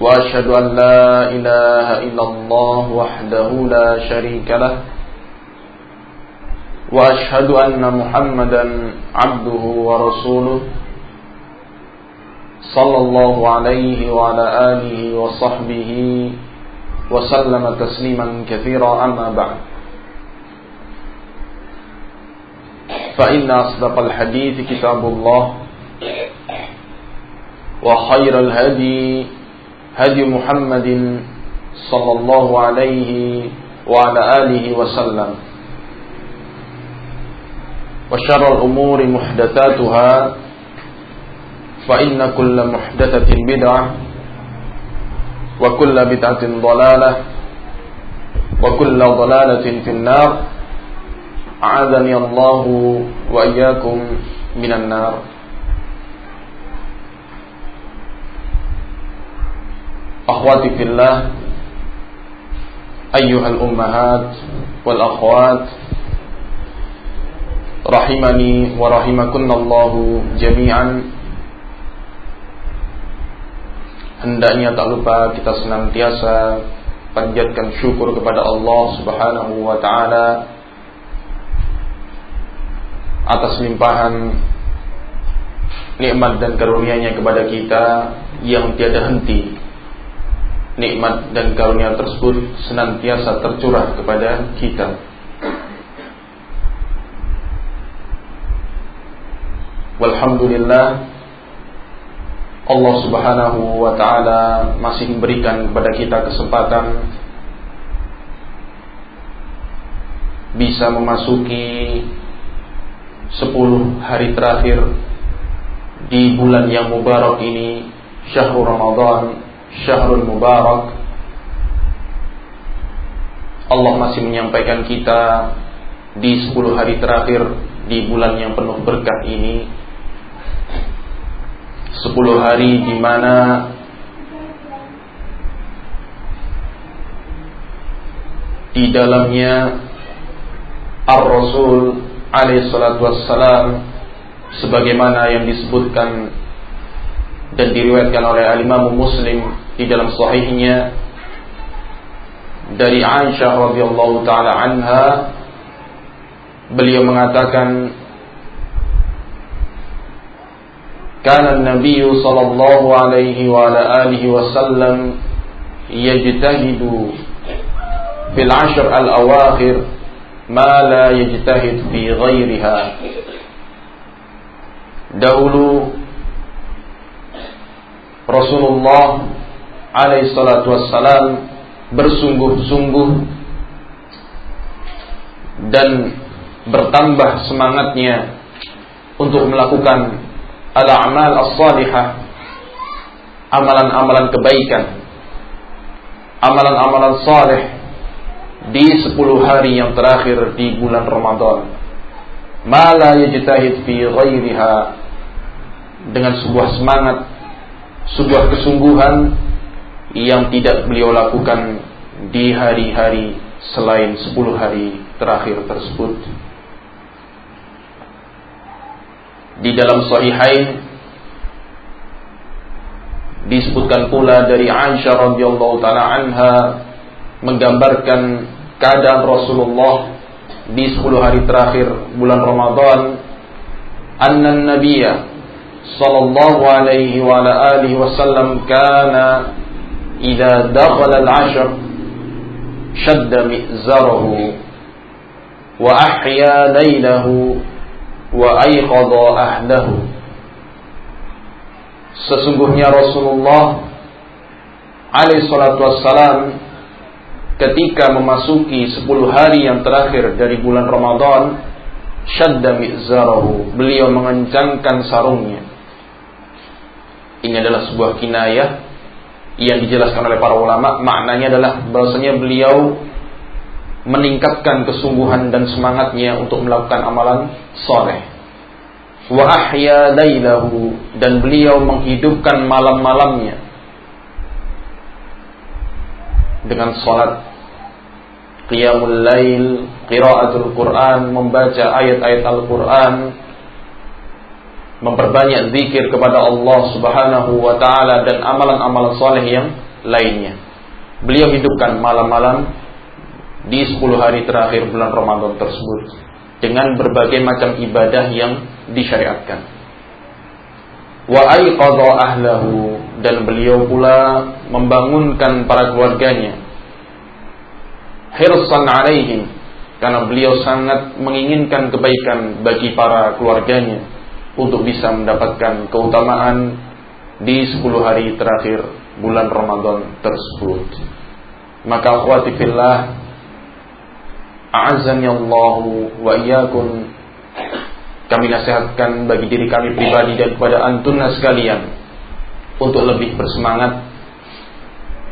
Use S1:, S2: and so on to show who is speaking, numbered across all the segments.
S1: وأشهد أن لا إله إلا الله وحده لا شريك له وأشهد أن محمدا عبده ورسوله صلى الله عليه وعلى آله وصحبه وسلم تسليما كثيرا أما بعد. فإن أصدق الحديث كتاب الله وخير الهدي هدي محمد صلى الله عليه وعلى آله وسلم. وشر الأمور محدثاتها فإن كل محدثة بدعة وكل بدعة ضلالة وكل ضلالة في النار. أعاذني الله وإياكم من النار. أخواتي في الله أيها الأمهات والأخوات رحمني ورحمكن الله جميعا Hendaknya tak lupa kita senantiasa panjatkan syukur kepada Allah Subhanahu wa taala atas limpahan nikmat dan karunia-Nya kepada kita yang tiada henti nikmat dan karunia tersebut senantiasa tercurah kepada kita. Walhamdulillah Allah Subhanahu wa taala masih memberikan kepada kita kesempatan bisa memasuki 10 hari terakhir di bulan yang mubarak ini Syahrul Ramadan Syahrul Mubarak. Allah masih menyampaikan kita di 10 hari terakhir di bulan yang penuh berkah ini. 10 hari di mana di dalamnya Ar-Rasul alaihi salatu wassalam sebagaimana yang disebutkan dan diriwayatkan oleh Al-Imam Muslim di dalam sahihnya dari Aisyah radhiyallahu taala anha beliau mengatakan كان النبي صلى الله عليه وعلى آله وسلم يجتهد في العشر الأواخر ما لا يجتهد في غيرها dahulu Rasulullah alaihi salatu wassalam bersungguh-sungguh dan bertambah semangatnya untuk melakukan al-a'mal as-salihah amalan-amalan kebaikan amalan-amalan saleh di 10 hari yang terakhir di bulan Ramadan. Ma la yajtahid fi ghairiha dengan sebuah semangat sebuah kesungguhan yang tidak beliau lakukan di hari-hari selain 10 hari terakhir tersebut. Di dalam sahihain disebutkan pula dari Aisyah radhiyallahu taala anha menggambarkan keadaan Rasulullah di 10 hari terakhir bulan Ramadan anna nabiyya sallallahu alaihi wa ala alihi wasallam kana al-ashr shadda mi'zarahu wa ahya laylahu wa ayqadha ahdahu Sesungguhnya Rasulullah alaihi salatu wassalam ketika memasuki 10 hari yang terakhir dari bulan Ramadan syadda mi'zarahu beliau mengencangkan sarungnya. Ini adalah sebuah kinayah yang dijelaskan oleh para ulama. Maknanya adalah bahwasanya beliau meningkatkan kesungguhan dan semangatnya untuk melakukan amalan soleh. Wa ahya lailahu dan beliau menghidupkan malam-malamnya dengan salat qiyamul lail, qiraatul Quran, membaca ayat-ayat Al-Quran, memperbanyak zikir kepada Allah Subhanahu wa taala dan amalan-amalan soleh yang lainnya. Beliau hidupkan malam-malam di 10 hari terakhir bulan Ramadan tersebut dengan berbagai macam ibadah yang disyariatkan. Wa aiqadha ahlahu dan beliau pula membangunkan para keluarganya. Hirsan alaihim karena beliau sangat menginginkan kebaikan bagi para keluarganya untuk bisa mendapatkan keutamaan di 10 hari terakhir bulan Ramadan tersebut. Maka akhwati fillah A'azani Allah wa iyyakum kami nasihatkan bagi diri kami pribadi dan kepada antuna sekalian untuk lebih bersemangat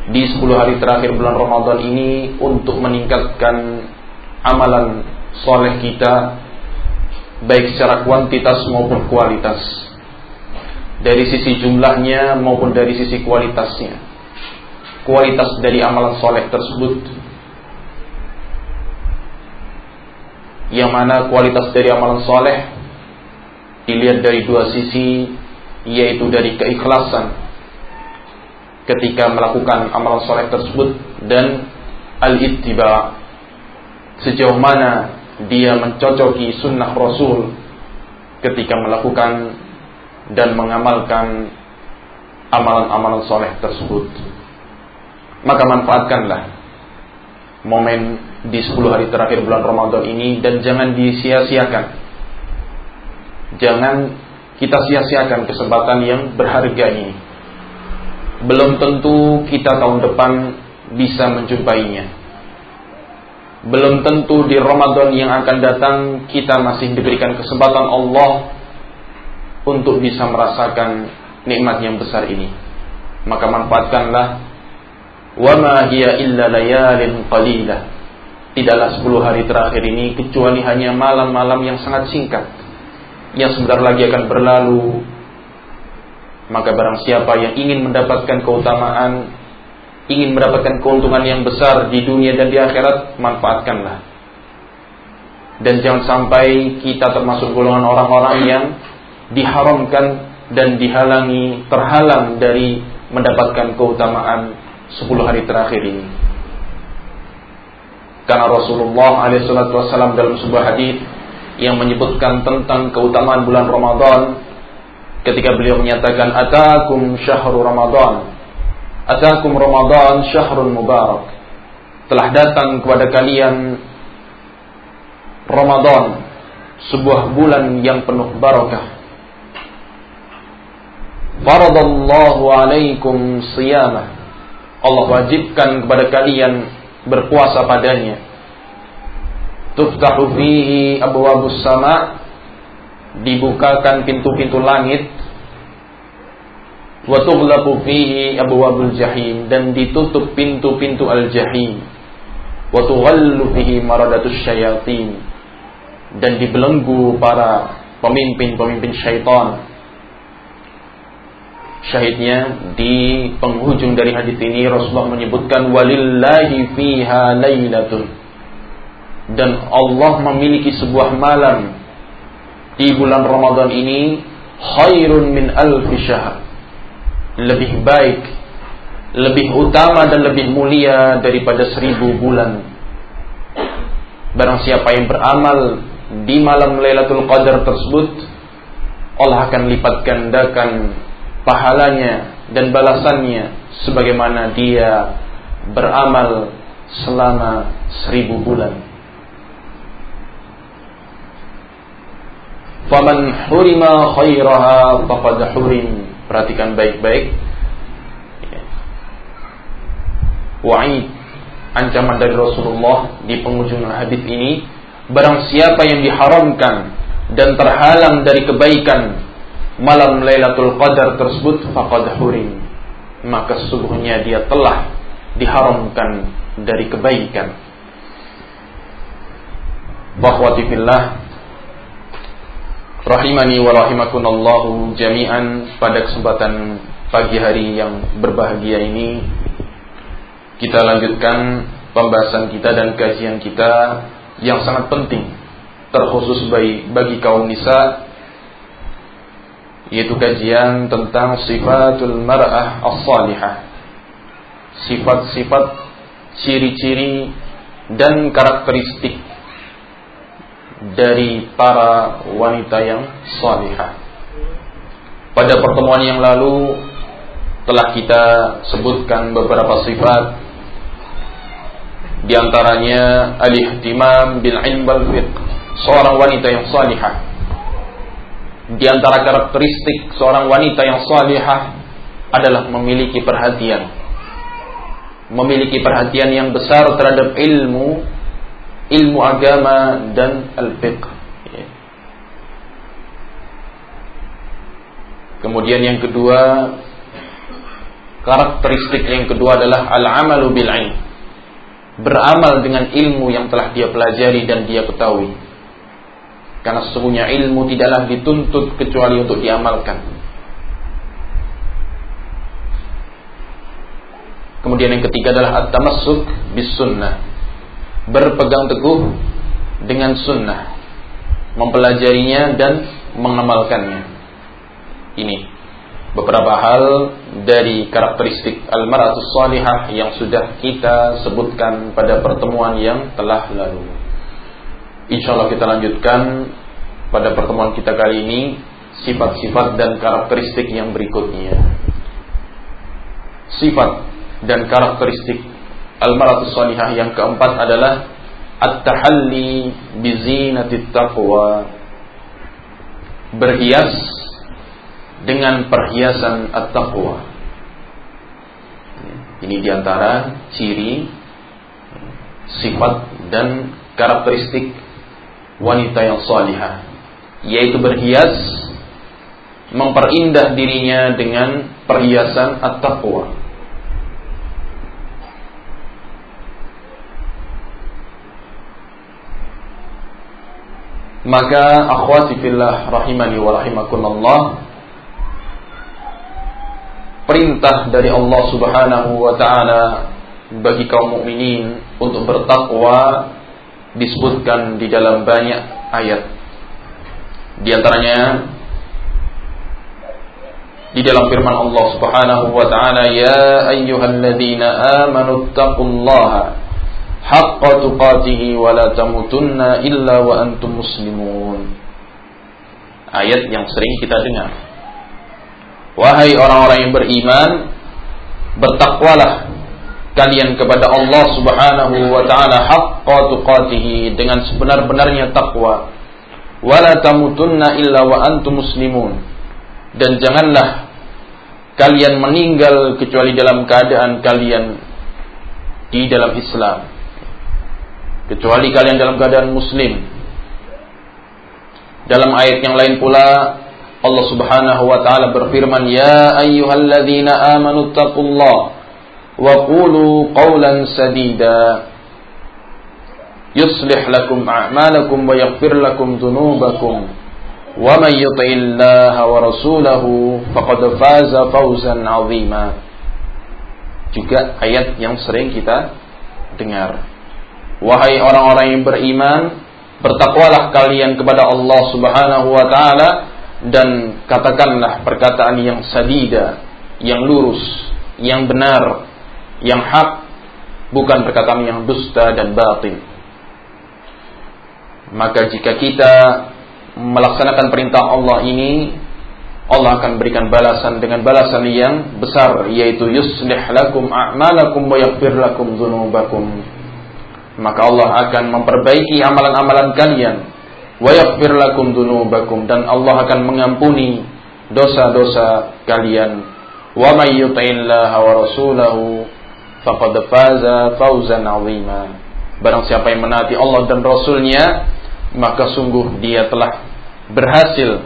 S1: di 10 hari terakhir bulan Ramadan ini untuk meningkatkan amalan soleh kita baik secara kuantitas maupun kualitas. Dari sisi jumlahnya maupun dari sisi kualitasnya. Kualitas dari amalan soleh tersebut. Yang mana kualitas dari amalan soleh dilihat dari dua sisi yaitu dari keikhlasan ketika melakukan amalan soleh tersebut dan al-ittiba. Sejauh mana dia mencocoki sunnah Rasul ketika melakukan dan mengamalkan amalan-amalan soleh tersebut maka manfaatkanlah momen di 10 hari terakhir bulan Ramadan ini dan jangan disia-siakan. Jangan kita sia-siakan kesempatan yang berharga ini. Belum tentu kita tahun depan bisa menjumpainya. Belum tentu di Ramadan yang akan datang kita masih diberikan kesempatan Allah untuk bisa merasakan nikmat yang besar ini. Maka manfaatkanlah. Wa ma hiya illa layalin qalilah. Tidaklah 10 hari terakhir ini kecuali hanya malam-malam yang sangat singkat. Yang sebentar lagi akan berlalu. Maka barang siapa yang ingin mendapatkan keutamaan ingin mendapatkan keuntungan yang besar di dunia dan di akhirat manfaatkanlah. Dan jangan sampai kita termasuk golongan orang-orang yang diharamkan dan dihalangi terhalang dari mendapatkan keutamaan 10 hari terakhir ini. Karena Rasulullah SAW dalam sebuah hadis yang menyebutkan tentang keutamaan bulan Ramadan ketika beliau menyatakan atakum syahrul Ramadan atakum Ramadan syahrul mubarak. Telah datang kepada kalian Ramadan sebuah bulan yang penuh barakah. Faradallahu alaikum siyamah. Allah wajibkan kepada kalian berpuasa padanya. Tuftahu fihi abwabus sama. Dibukakan pintu-pintu langit wa tughlaqu fihi abwabul jahim. Dan ditutup pintu-pintu al-jahim. Wa tughallu fihi maradatus syayatin. Dan dibelenggu para pemimpin-pemimpin syaitan. Syahidnya di penghujung dari hadis ini Rasulullah menyebutkan walillahi fiha lailatun dan Allah memiliki sebuah malam. Di bulan Ramadan ini khairun min alfi syahr lebih baik lebih utama dan lebih mulia daripada seribu bulan barang siapa yang beramal di malam Lailatul Qadar tersebut Allah akan lipat gandakan pahalanya dan balasannya sebagaimana dia beramal selama seribu bulan. Faman hurima khairaha faqad hurim. Perhatikan baik-baik. Wa'id ancaman dari Rasulullah di penghujung hadis ini. Barang siapa yang diharamkan dan terhalang dari kebaikan malam Lailatul Qadar tersebut faqad hurim. Maka sesungguhnya dia telah diharamkan dari kebaikan. Bahwa rahimani wa rahimakunallahu jami'an pada kesempatan pagi hari yang berbahagia ini. Kita lanjutkan pembahasan kita dan kajian kita yang sangat penting terkhusus bagi, bagi kaum nisa yaitu kajian tentang sifatul mar'ah as-salihah. Sifat-sifat ciri-ciri dan karakteristik dari para wanita yang salihah pada pertemuan yang lalu telah kita sebutkan beberapa sifat di antaranya al-ihtimam bil ilm wal fiqh. Seorang wanita yang salihah. Di antara karakteristik seorang wanita yang salihah adalah memiliki perhatian. Memiliki perhatian yang besar terhadap ilmu, ilmu agama dan al-fiqh. Kemudian yang kedua, karakteristik yang kedua adalah al-amalu bil ilm beramal dengan ilmu yang telah dia pelajari dan dia ketahui. Karena sesungguhnya ilmu tidaklah dituntut kecuali untuk diamalkan. Kemudian yang ketiga adalah at-tamassuk bis sunnah. Berpegang teguh dengan sunnah. Mempelajarinya dan mengamalkannya. Ini beberapa hal dari karakteristik al-mar'atus salihah yang sudah kita sebutkan pada pertemuan yang telah lalu. Insyaallah kita lanjutkan pada pertemuan kita kali ini sifat-sifat dan karakteristik yang berikutnya. Sifat dan karakteristik al-mar'atus salihah yang keempat adalah at-tahalli bi zinatit taqwa. Berhias dengan perhiasan at-taqwa. Ini di antara ciri, sifat dan karakteristik wanita yang salihah, yaitu berhias, memperindah dirinya dengan perhiasan at-taqwa. Maka akhwati fillah rahimani wa rahimakumullah perintah dari Allah Subhanahu wa taala bagi kaum mukminin untuk bertakwa disebutkan di dalam banyak ayat. Di antaranya di dalam firman Allah Subhanahu wa taala ya ayyuhalladzina amanu taqullaha haqqa tuqatih wa la tamutunna illa wa antum muslimun. Ayat yang sering kita dengar. Wahai orang-orang yang beriman, bertakwalah kalian kepada Allah Subhanahu wa taala haqqa tuqatih dengan sebenar-benarnya takwa. Wala tamutunna illa wa antum muslimun. Dan janganlah kalian meninggal kecuali dalam keadaan kalian di dalam Islam. Kecuali kalian dalam keadaan muslim. Dalam ayat yang lain pula Allah Subhanahu wa taala berfirman, "Ya ayyuhalladzina amanu taqullaha wa qulu qawlan sadida." Yuslih lakum a'malakum wa yaghfir lakum dhunubakum. Wa may yuti'illaha wa rasulahu faqad faza fawzan 'azima. Juga ayat yang sering kita dengar. Wahai orang-orang yang beriman, bertakwalah kalian kepada Allah Subhanahu wa taala dan katakanlah perkataan yang sadida, yang lurus, yang benar, yang hak, bukan perkataan yang dusta dan batin. Maka jika kita melaksanakan perintah Allah ini, Allah akan berikan balasan dengan balasan yang besar yaitu yuslih lakum a'malakum wa yaghfir lakum dzunubakum. Maka Allah akan memperbaiki amalan-amalan kalian. Wa yaghfir lakum dunubakum. Dan Allah akan mengampuni dosa-dosa kalian. Wa may yuti'illaha wa rasulahu faqad faza fawzan 'azima. Barang siapa yang menaati Allah dan rasulnya maka sungguh dia telah berhasil.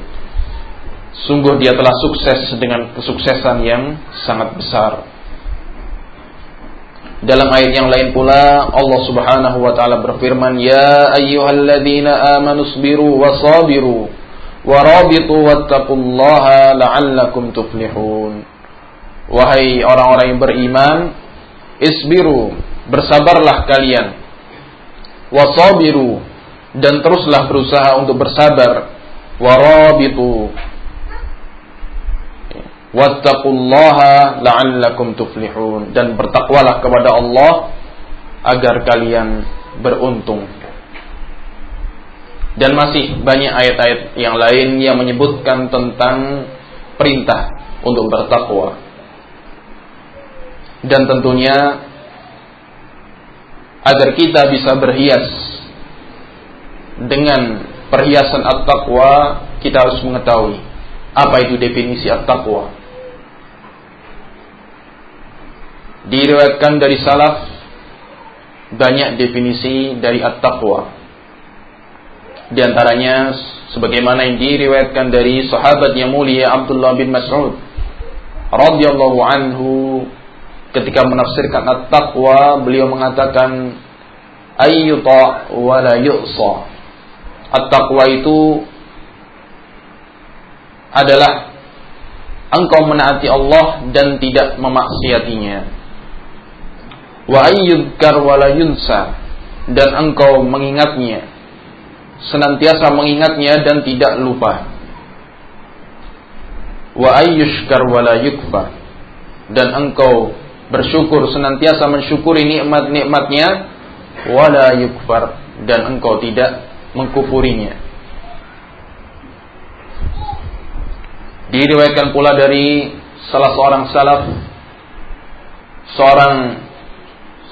S1: Sungguh dia telah sukses dengan kesuksesan yang sangat besar. Dalam ayat yang lain pula Allah Subhanahu wa taala berfirman, "Ya ayyuhalladzina amanu sabiru wasabiru warabitu wattaqullaha la'allakum tuflihun." Wahai orang-orang yang beriman, isbiru, bersabarlah kalian. Wasabiru dan teruslah berusaha untuk bersabar. Warabitu Wattaqullaha la'allakum tuflihun dan bertakwalah kepada Allah agar kalian beruntung. Dan masih banyak ayat-ayat yang lain yang menyebutkan tentang perintah untuk bertakwa. Dan tentunya agar kita bisa berhias dengan perhiasan at-taqwa, kita harus mengetahui apa itu definisi at-taqwa. Diriwayatkan dari salaf banyak definisi dari at-taqwa. Di antaranya sebagaimana yang diriwayatkan dari sahabat yang mulia Abdullah bin Mas'ud radhiyallahu anhu ketika menafsirkan at-taqwa beliau mengatakan ayyuta wa la yu'sa. At-taqwa itu adalah engkau menaati Allah dan tidak memaksiatinya wa ayyudkar yunsa. Dan engkau mengingatnya senantiasa mengingatnya dan tidak lupa. Wa ayyushkar yukfar dan engkau bersyukur senantiasa mensyukuri nikmat-nikmatnya. Wala yukfar. Dan engkau tidak mengkufurinya. Diriwayatkan pula dari salah seorang salaf seorang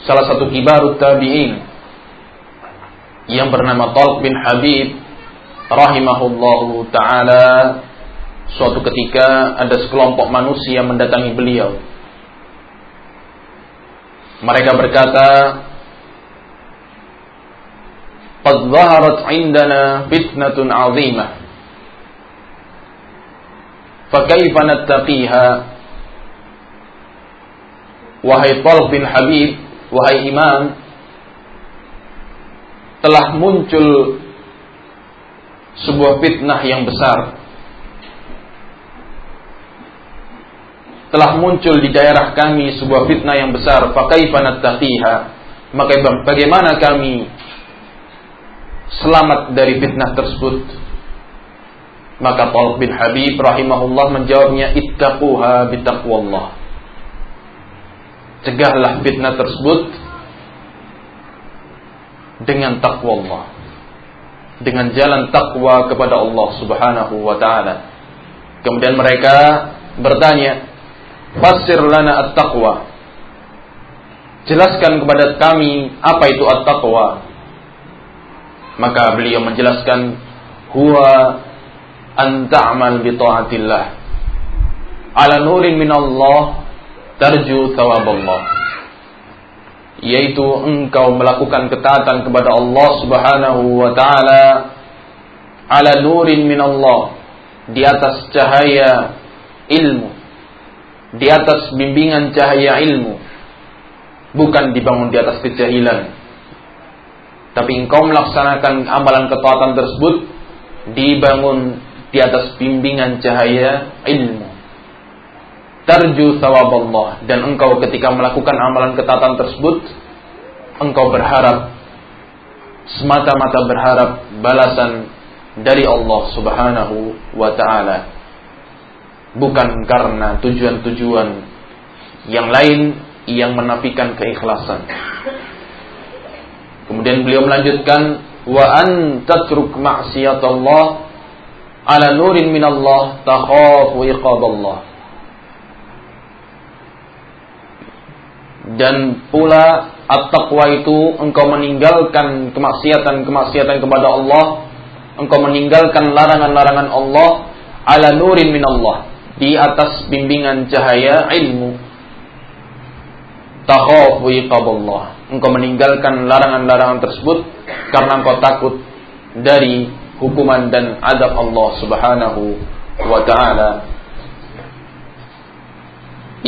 S1: salah satu kibarut tabi'in yang bernama Talq bin Habib rahimahullahu taala suatu ketika ada sekelompok manusia mendatangi beliau. Mereka berkata qad zaharat indana fitnatun 'azimah fa nattaqiha? Wahai Talq bin Habib wahai imam, telah muncul sebuah fitnah yang besar. Telah muncul di daerah kami sebuah fitnah yang besar. Fakaifa nattaqiha? Maka bagaimana kami selamat dari fitnah tersebut? Maka Talq bin Habib rahimahullah menjawabnya ittaquha bitaqwallah cegahlah fitnah tersebut dengan takwa Allah dengan jalan takwa kepada Allah Subhanahu wa taala. Kemudian mereka bertanya, "Fasir lana at-taqwa." Jelaskan kepada kami apa itu at-taqwa. Maka beliau menjelaskan, "Huwa an ta'mal bi ta'atillah ala nurin min Allah tarju Allah yaitu engkau melakukan ketaatan kepada Allah Subhanahu wa taala ala nurin min Allah di atas cahaya ilmu di atas bimbingan cahaya ilmu bukan dibangun di atas kejahilan. Tapi engkau melaksanakan amalan ketaatan tersebut dibangun di atas bimbingan cahaya ilmu tarju thawab Allah dan engkau ketika melakukan amalan ketatan tersebut engkau berharap semata-mata berharap balasan dari Allah Subhanahu wa taala. Bukan karena tujuan-tujuan yang lain yang menafikan keikhlasan. Kemudian beliau melanjutkan wa an tatruk ma'siyatallah ala nurin minallah takhafu iqaballah dan pula at-taqwa itu engkau meninggalkan kemaksiatan-kemaksiatan kepada Allah, engkau meninggalkan larangan-larangan Allah ala nurin min Allah di atas bimbingan cahaya ilmu. Takhafu iqaballah. Engkau meninggalkan larangan-larangan tersebut karena engkau takut dari hukuman dan adab Allah Subhanahu wa taala.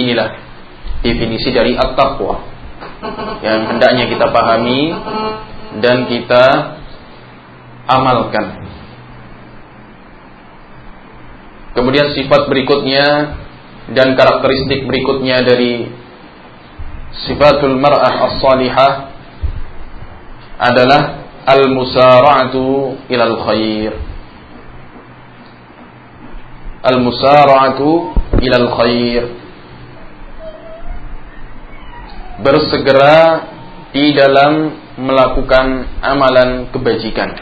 S1: Inilah definisi dari at-taqwa yang hendaknya kita pahami dan kita amalkan. Kemudian sifat berikutnya dan karakteristik berikutnya dari sifatul mar'ah as-salihah adalah al-musara'atu ilal khair. Al-musara'atu ilal khair. Bersegera di dalam melakukan amalan kebajikan.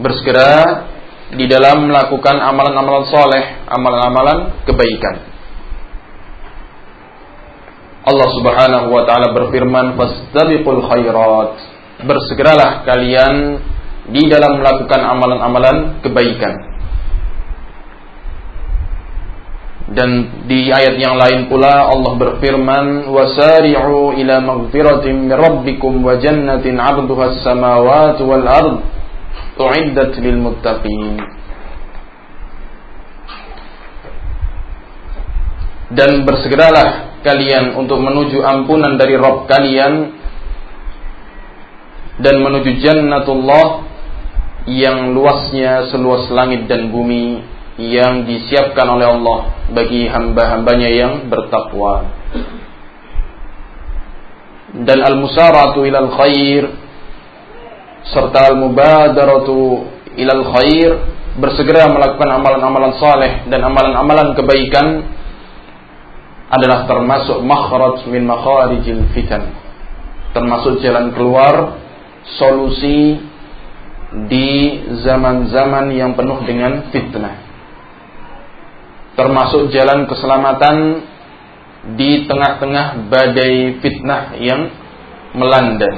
S1: Bersegera di dalam melakukan amalan-amalan soleh, amalan-amalan kebaikan. Allah Subhanahu wa taala berfirman, "Fastabiqul khairat." Bersegeralah kalian di dalam melakukan amalan-amalan kebaikan. Dan di ayat yang lain pula Allah berfirman, "Wasari'u ila maghfiratin min rabbikum wa jannatin 'arduha as-samawati wal ard u'iddat lil muttaqin." Dan bersegeralah kalian untuk menuju ampunan dari Rob kalian dan menuju jannatullah yang luasnya seluas langit dan bumi yang disiapkan oleh Allah bagi hamba-hambanya yang bertakwa dan al-musaratu ilal khair serta al-mubadaratu ilal khair bersegera melakukan amalan-amalan saleh dan amalan-amalan kebaikan adalah termasuk makhraj min makharijil fitan. Termasuk jalan keluar solusi di zaman-zaman yang penuh dengan fitnah. Termasuk jalan keselamatan di tengah-tengah badai fitnah yang melanda.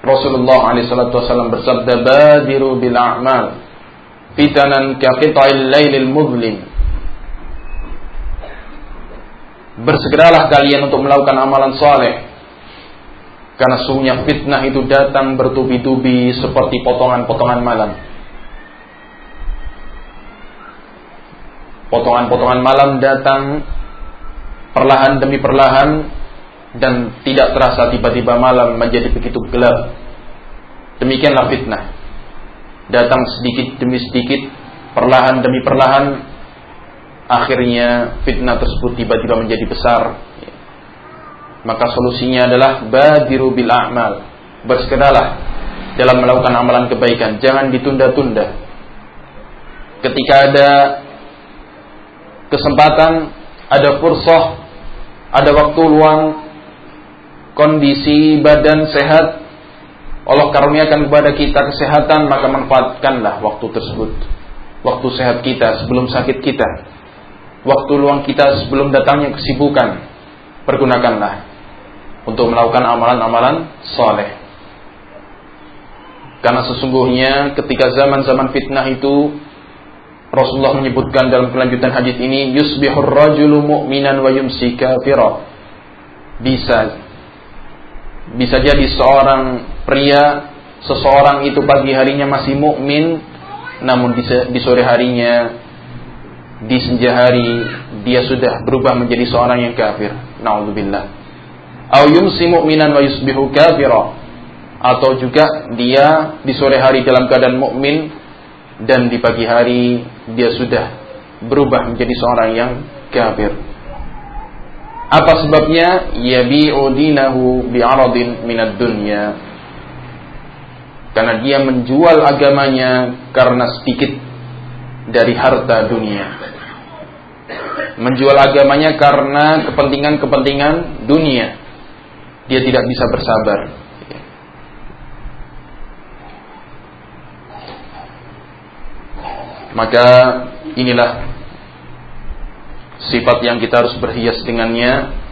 S1: Rasulullah SAW bersabda, "Badiru bil a'mal fitanan ka qita'il lailil mudlim." Bersegeralah kalian untuk melakukan amalan soleh Karena sungguhnya fitnah itu datang bertubi-tubi seperti potongan-potongan malam Potongan-potongan malam datang perlahan demi perlahan dan tidak terasa tiba-tiba malam menjadi begitu gelap. Demikianlah fitnah. Datang sedikit demi sedikit, perlahan demi perlahan akhirnya fitnah tersebut tiba-tiba menjadi besar maka solusinya adalah badiru bil a'mal bersegeralah dalam melakukan amalan kebaikan jangan ditunda-tunda ketika ada kesempatan ada fursah ada waktu luang kondisi badan sehat Allah karuniakan kepada kita kesehatan maka manfaatkanlah waktu tersebut. Waktu sehat kita sebelum sakit kita. Waktu luang kita sebelum datangnya kesibukan pergunakanlah untuk melakukan amalan-amalan soleh karena sesungguhnya ketika zaman-zaman fitnah itu Rasulullah menyebutkan dalam kelanjutan hadis ini yusbihur rajulu mu'minan wa yumsi kafira bisa bisa jadi seorang pria seseorang itu pagi harinya masih mukmin namun di, di sore harinya di senja hari dia sudah berubah menjadi seorang yang kafir. Nauzubillah. Au yumsi mu'minan wa yusbihu kafira. Atau juga dia di sore hari dalam keadaan mukmin dan di pagi hari dia sudah berubah menjadi seorang yang kafir. Apa sebabnya? Yabi'u dinahu bi'aradin minad dunya. Karena dia menjual agamanya karena sedikit dari harta dunia menjual agamanya karena kepentingan-kepentingan dunia. Dia tidak bisa bersabar. Maka inilah sifat yang kita harus berhias dengannya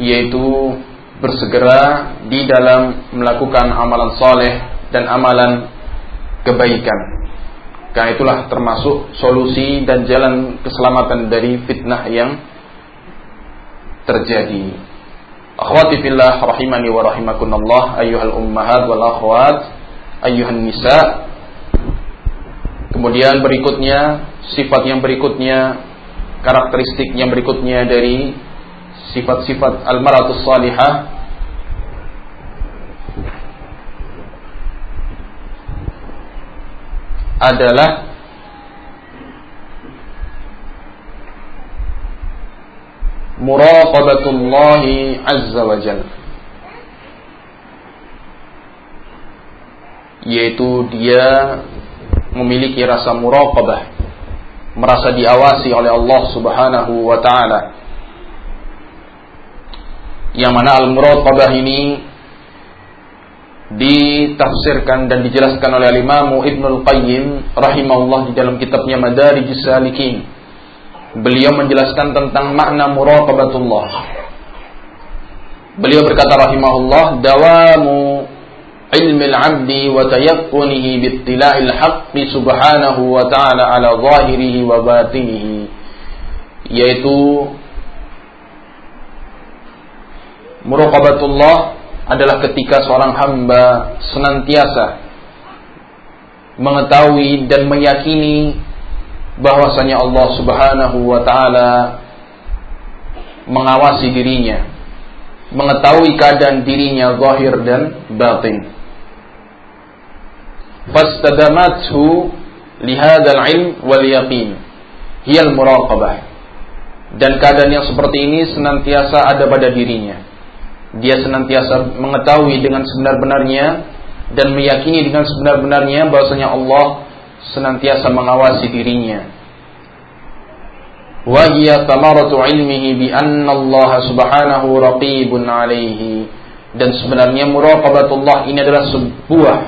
S1: yaitu bersegera di dalam melakukan amalan soleh dan amalan kebaikan karena itulah termasuk solusi dan jalan keselamatan dari fitnah yang terjadi. Akhwati fillah rahimani wa rahimakunallah ayyuhal ummahat wal akhwat ayyuhan nisa Kemudian berikutnya, sifat yang berikutnya, karakteristik yang berikutnya dari sifat-sifat al-maratus salihah adalah muraqabatullahi azza wa jalla. Yaitu dia memiliki rasa muraqabah merasa diawasi oleh Allah Subhanahu wa taala. Yang mana al-muraqabah ini ditafsirkan dan dijelaskan oleh Imam Ibnu Al-Qayyim rahimahullah di dalam kitabnya Madarijus Salikin. Beliau menjelaskan tentang makna muraqabatullah. Beliau berkata rahimahullah dawamu tayaqqunihi bittila'il haqqi subhanahu wa ta'ala ala zahirihi wa batinihi. Yaitu muraqabatullah adalah ketika seorang hamba senantiasa mengetahui dan meyakini bahwasanya Allah Subhanahu wa taala mengawasi dirinya, mengetahui keadaan dirinya zahir dan batin fastadamathu lihadzal ilm wal yaqin hiyal muraqabah dan keadaan yang seperti ini senantiasa ada pada dirinya. Dia senantiasa mengetahui dengan sebenar-benarnya dan meyakini dengan sebenar-benarnya bahwasanya Allah senantiasa mengawasi dirinya. Wa hiya tamaratu ilmihi bi anna Allah subhanahu raqibun alaihi dan sebenarnya muraqabatullah ini adalah sebuah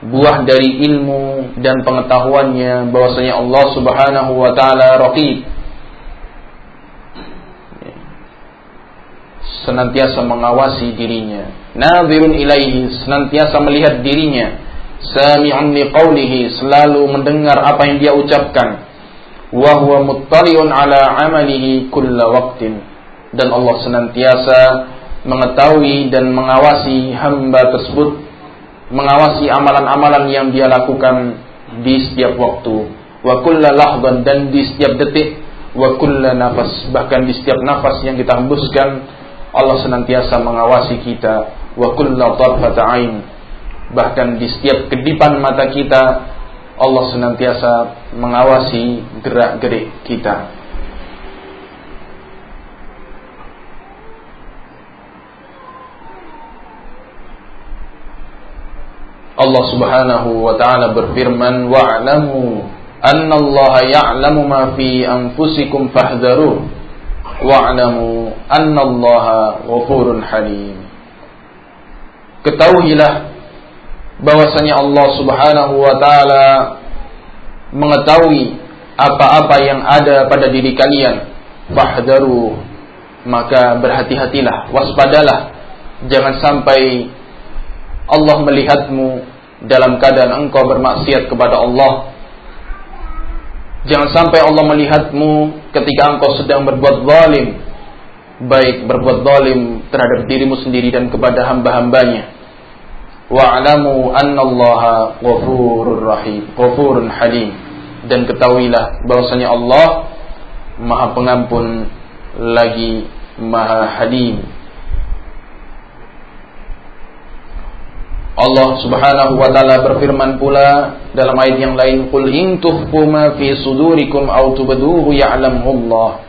S1: buah dari ilmu dan pengetahuannya bahwasanya Allah Subhanahu wa taala raqib. Senantiasa mengawasi dirinya. Nadhirun ilaihi senantiasa melihat dirinya. Sami'un liqaulihi selalu mendengar apa yang dia ucapkan. Wa huwa muttali'un ala amalihi kulla waqtin. Dan Allah senantiasa mengetahui dan mengawasi hamba tersebut mengawasi amalan-amalan yang dia lakukan di setiap waktu. Wa kulla dan di setiap detik. Wa nafas bahkan di setiap nafas yang kita hembuskan Allah senantiasa mengawasi kita. Wa kulla tarfata ain bahkan di setiap kedipan mata kita Allah senantiasa mengawasi gerak-gerik kita Allah Subhanahu wa taala berfirman wa'lamu anna Allah ya'lamu ma fi anfusikum fahdharu. Wa'lamu anna Allah ghafurun halim. Ketahuilah bahwasanya Allah Subhanahu wa taala mengetahui apa-apa yang ada pada diri kalian. Fahdharu. Maka berhati-hatilah waspadalah. Jangan sampai Allah melihatmu dalam keadaan engkau bermaksiat kepada Allah. Jangan sampai Allah melihatmu ketika engkau sedang berbuat zalim, baik berbuat zalim terhadap dirimu sendiri dan kepada hamba-hambanya. Wa'lamu annallaha ghafurur rahim, ghafurun halim. Dan ketahuilah bahwasanya Allah Maha Pengampun lagi Maha Halim. Allah Subhanahu wa taala berfirman pula dalam ayat yang lain, "Qul in tukhfu ma fi sudurikum aw tubduhu ya'lamuhu Allah."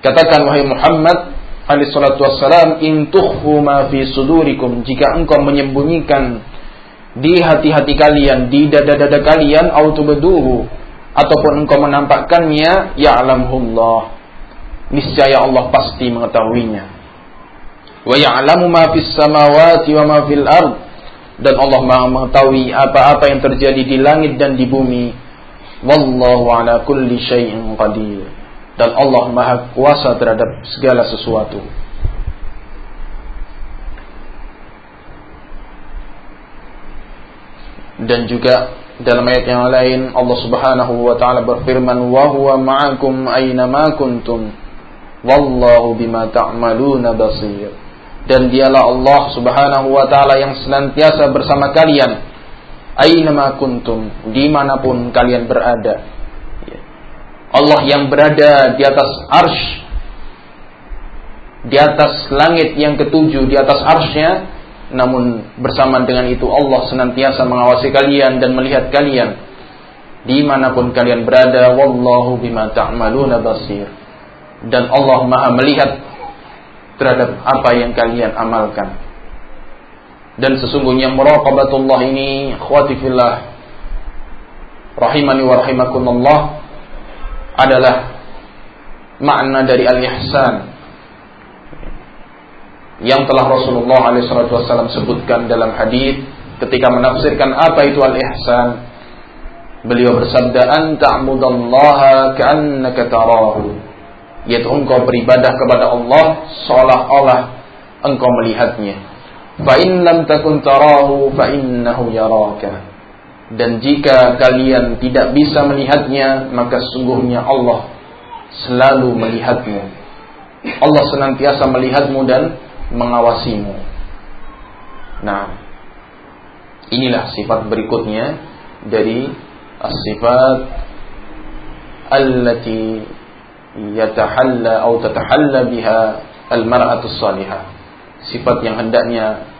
S1: Katakan wahai Muhammad alaihi salatu wassalam, "In ma fi sudurikum," jika engkau menyembunyikan di hati-hati kalian, di dada-dada kalian, aw tubduhu ataupun engkau menampakkannya, ya'lamuhu Allah. Niscaya Allah pasti mengetahuinya. Wa ya'lamu ma fis samawati wa ma fil ardh dan Allah Maha mengetahui apa-apa yang terjadi di langit dan di bumi. Wallahu ala kulli syai'in qadir. Dan Allah Maha kuasa terhadap segala sesuatu. Dan juga dalam ayat yang lain Allah Subhanahu wa taala berfirman wa huwa ma'akum aina ma kuntum wallahu bima ta'maluna basir dan dialah Allah Subhanahu wa taala yang senantiasa bersama kalian Aynama kuntum, di mana pun kalian berada. Ya. Allah yang berada di atas arsh, di atas langit yang ketujuh, di atas arshnya, namun bersama dengan itu Allah senantiasa mengawasi kalian dan melihat kalian di mana pun kalian berada. Wallahu bima ta'maluna basir. Dan Allah maha melihat terhadap apa yang kalian amalkan. Dan sesungguhnya muraqabatullah ini khawati fillah rahimani wa rahimakumullah adalah makna dari al-ihsan yang telah Rasulullah SAW sebutkan dalam hadis ketika menafsirkan apa itu al-ihsan beliau bersabda anta amudallaha ka'annaka tarahu yaitu engkau beribadah kepada Allah seolah-olah engkau melihatnya Fa lam takun tarahu yaraka. Dan jika kalian tidak bisa melihatnya, maka sungguhnya Allah selalu melihatmu. Allah senantiasa melihatmu dan mengawasimu. Nah, inilah sifat berikutnya dari as-sifat allati yatahalla atau tatahalla biha al-mar'atu salihah sifat yang hendaknya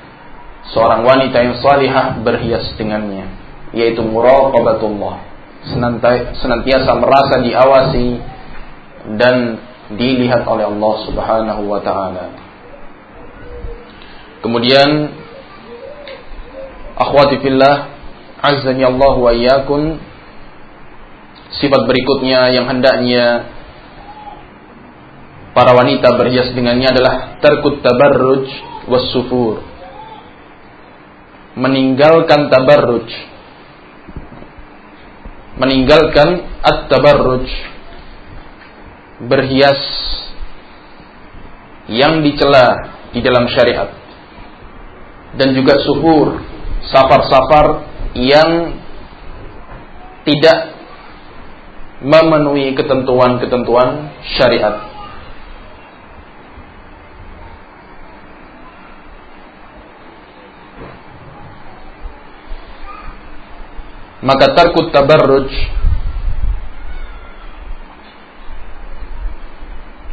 S1: seorang wanita yang salihah berhias dengannya yaitu muraqabatullah senantiasa merasa diawasi dan dilihat oleh Allah Subhanahu wa taala. Kemudian akhwati fillah azani Allah wa iyyakum sifat berikutnya yang hendaknya para wanita berhias dengannya adalah terkut tabarruj wasufur. Meninggalkan tabarruj. Meninggalkan at-tabarruj. Berhias yang dicela di dalam syariat. Dan juga sufur, safar-safar yang tidak memenuhi ketentuan-ketentuan syariat. Maka tarkut tabarruj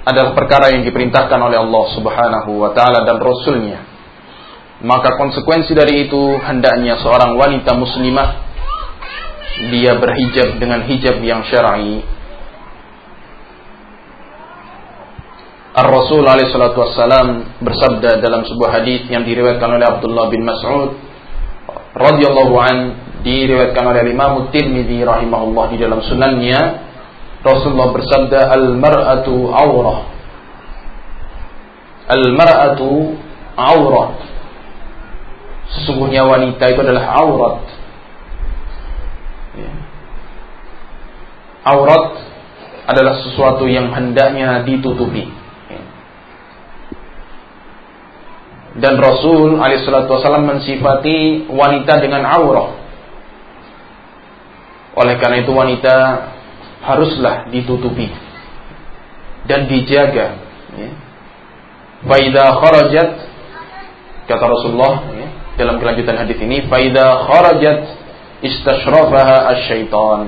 S1: adalah perkara yang diperintahkan oleh Allah Subhanahu wa taala dan rasulnya. Maka konsekuensi dari itu hendaknya seorang wanita muslimah dia berhijab dengan hijab yang syar'i. Ar-Rasul alaihi salatu wassalam bersabda dalam sebuah hadis yang diriwayatkan oleh Abdullah bin Mas'ud radhiyallahu an diriwayatkan oleh Imam Tirmidzi rahimahullah di dalam sunannya Rasulullah bersabda al-mar'atu aurah al-mar'atu aurat sesungguhnya wanita itu adalah aurat. Aurat adalah sesuatu yang hendaknya ditutupi. Dan Rasul alaihissalatu mensifati wanita dengan aurah oleh karena itu wanita haruslah ditutupi dan dijaga. Ya. Faida kharajat kata Rasulullah ya, dalam kelanjutan hadis ini, faida kharajat istashrafaha asyaitan.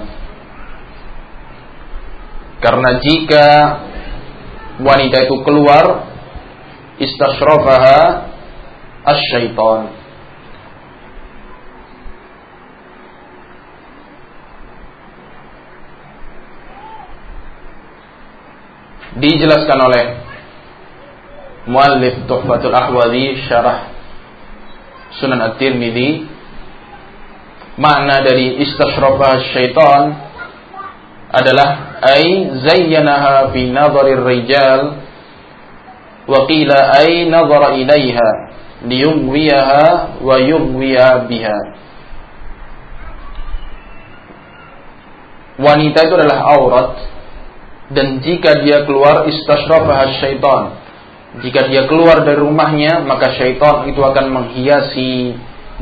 S1: Karena jika wanita itu keluar istashrafaha asyaitan dijelaskan oleh muallif Tuhfatul Ahwazi syarah Sunan At-Tirmidzi. Makna dari istasyrafa syaitan adalah ay zayyanaha fi nadharir rijal wa qila ay nadhara ilaiha liyughwiyaha wa yughwiya biha. Wanita itu adalah aurat dan jika dia keluar istashrafah syaitan. Jika dia keluar dari rumahnya maka syaitan itu akan menghiasi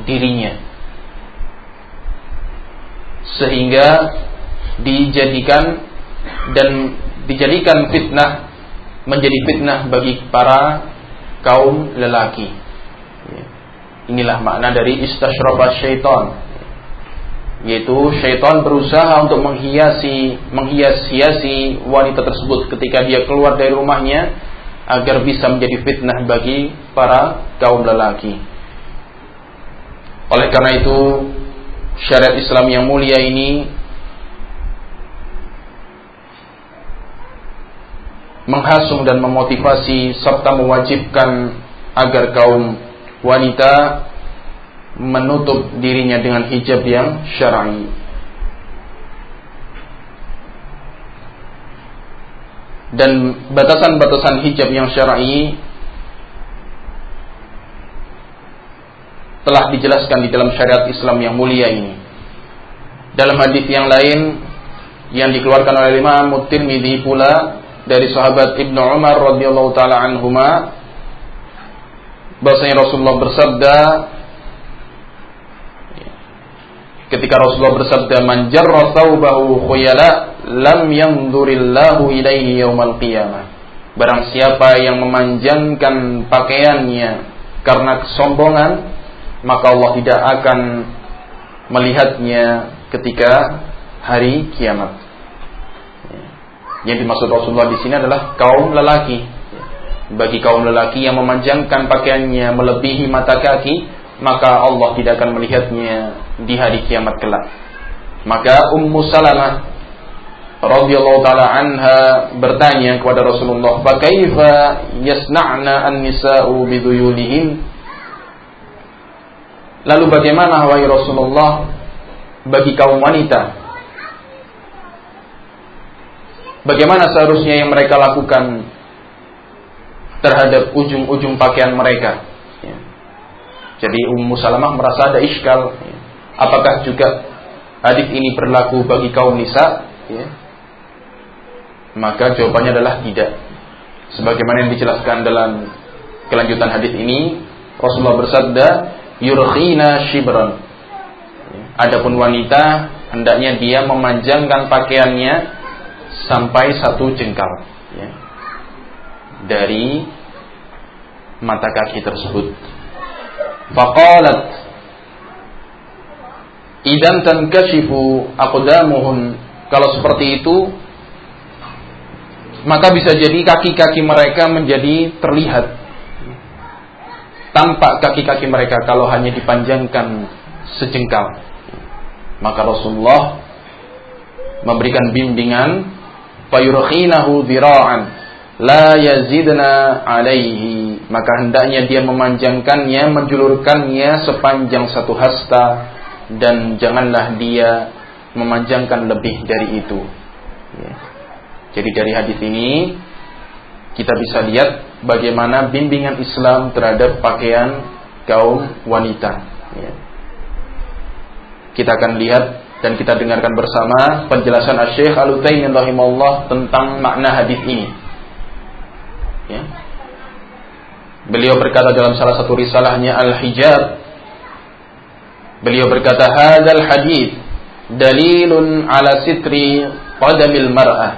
S1: dirinya. Sehingga dijadikan dan dijadikan fitnah menjadi fitnah bagi para kaum lelaki. Inilah makna dari istashrafah syaitan yaitu syaitan berusaha untuk menghiasi menghias-hiasi wanita tersebut ketika dia keluar dari rumahnya agar bisa menjadi fitnah bagi para kaum lelaki. Oleh karena itu, syariat Islam yang mulia ini menghasung dan memotivasi serta mewajibkan agar kaum wanita menutup dirinya dengan hijab yang syar'i. Dan batasan-batasan hijab yang syar'i telah dijelaskan di dalam syariat Islam yang mulia ini. Dalam hadis yang lain yang dikeluarkan oleh Imam Tirmidzi pula dari sahabat Ibnu Umar radhiyallahu taala anhuma bahwasanya Rasulullah bersabda ketika Rasulullah bersabda man jarra thawbahu khuyala lam yanzurillahu ilaihi yaumal qiyamah. Barang siapa yang memanjangkan pakaiannya karena kesombongan maka Allah tidak akan melihatnya ketika hari kiamat. Yang dimaksud Rasulullah di sini adalah kaum lelaki. Bagi kaum lelaki yang memanjangkan pakaiannya melebihi mata kaki maka Allah tidak akan melihatnya di hari kiamat kelak. Maka Ummu Salamah radhiyallahu taala anha bertanya kepada Rasulullah, "Fakaifa yasna'na an-nisa'u biduyulihim?" Lalu bagaimana wahai Rasulullah bagi kaum wanita? Bagaimana seharusnya yang mereka lakukan terhadap ujung-ujung pakaian mereka? Jadi Ummu Salamah merasa ada iskal. Apakah juga hadis ini berlaku bagi kaum nisa? Ya. Maka jawabannya adalah tidak. Sebagaimana yang dijelaskan dalam kelanjutan hadis ini, Rasulullah bersabda, "Yurkhina shibran." Adapun wanita hendaknya dia memanjangkan pakaiannya sampai satu jengkal ya, dari mata kaki tersebut. Faqalat Idan tankashifu aqdamuhun. Kalau seperti itu Maka bisa jadi kaki-kaki mereka menjadi terlihat. Tampak kaki-kaki mereka kalau hanya dipanjangkan sejengkal. Maka Rasulullah Memberikan bimbingan Fayurkhinahu dhira'an La yazidna alaihi maka hendaknya dia memanjangkannya, menjulurkannya sepanjang satu hasta dan janganlah dia memanjangkan lebih dari itu. Ya. Jadi dari hadis ini kita bisa lihat bagaimana bimbingan Islam terhadap pakaian kaum wanita. Ya. Kita akan lihat dan kita dengarkan bersama penjelasan Syekh Al-Utsaimin rahimahullah tentang makna hadis ini. Ya. Beliau berkata dalam salah satu risalahnya Al-Hijab. Beliau berkata Hadal hadith Dalilun ala sitri qadamil mar'ah.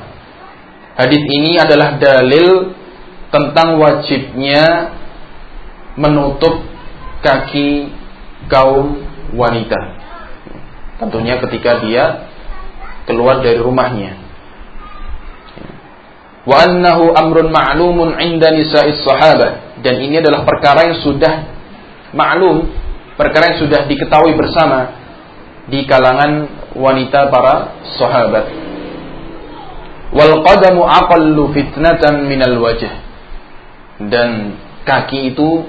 S1: Hadith ini adalah dalil Tentang wajibnya Menutup Kaki Kaum wanita. Tentunya ketika dia Keluar dari rumahnya Wa annahu amrun ma'lumun inda nisa'is sahabah dan ini adalah perkara yang sudah maklum, perkara yang sudah diketahui bersama di kalangan wanita para sahabat. Wal qadamu aqallu fitnatan minal wajh. Dan kaki itu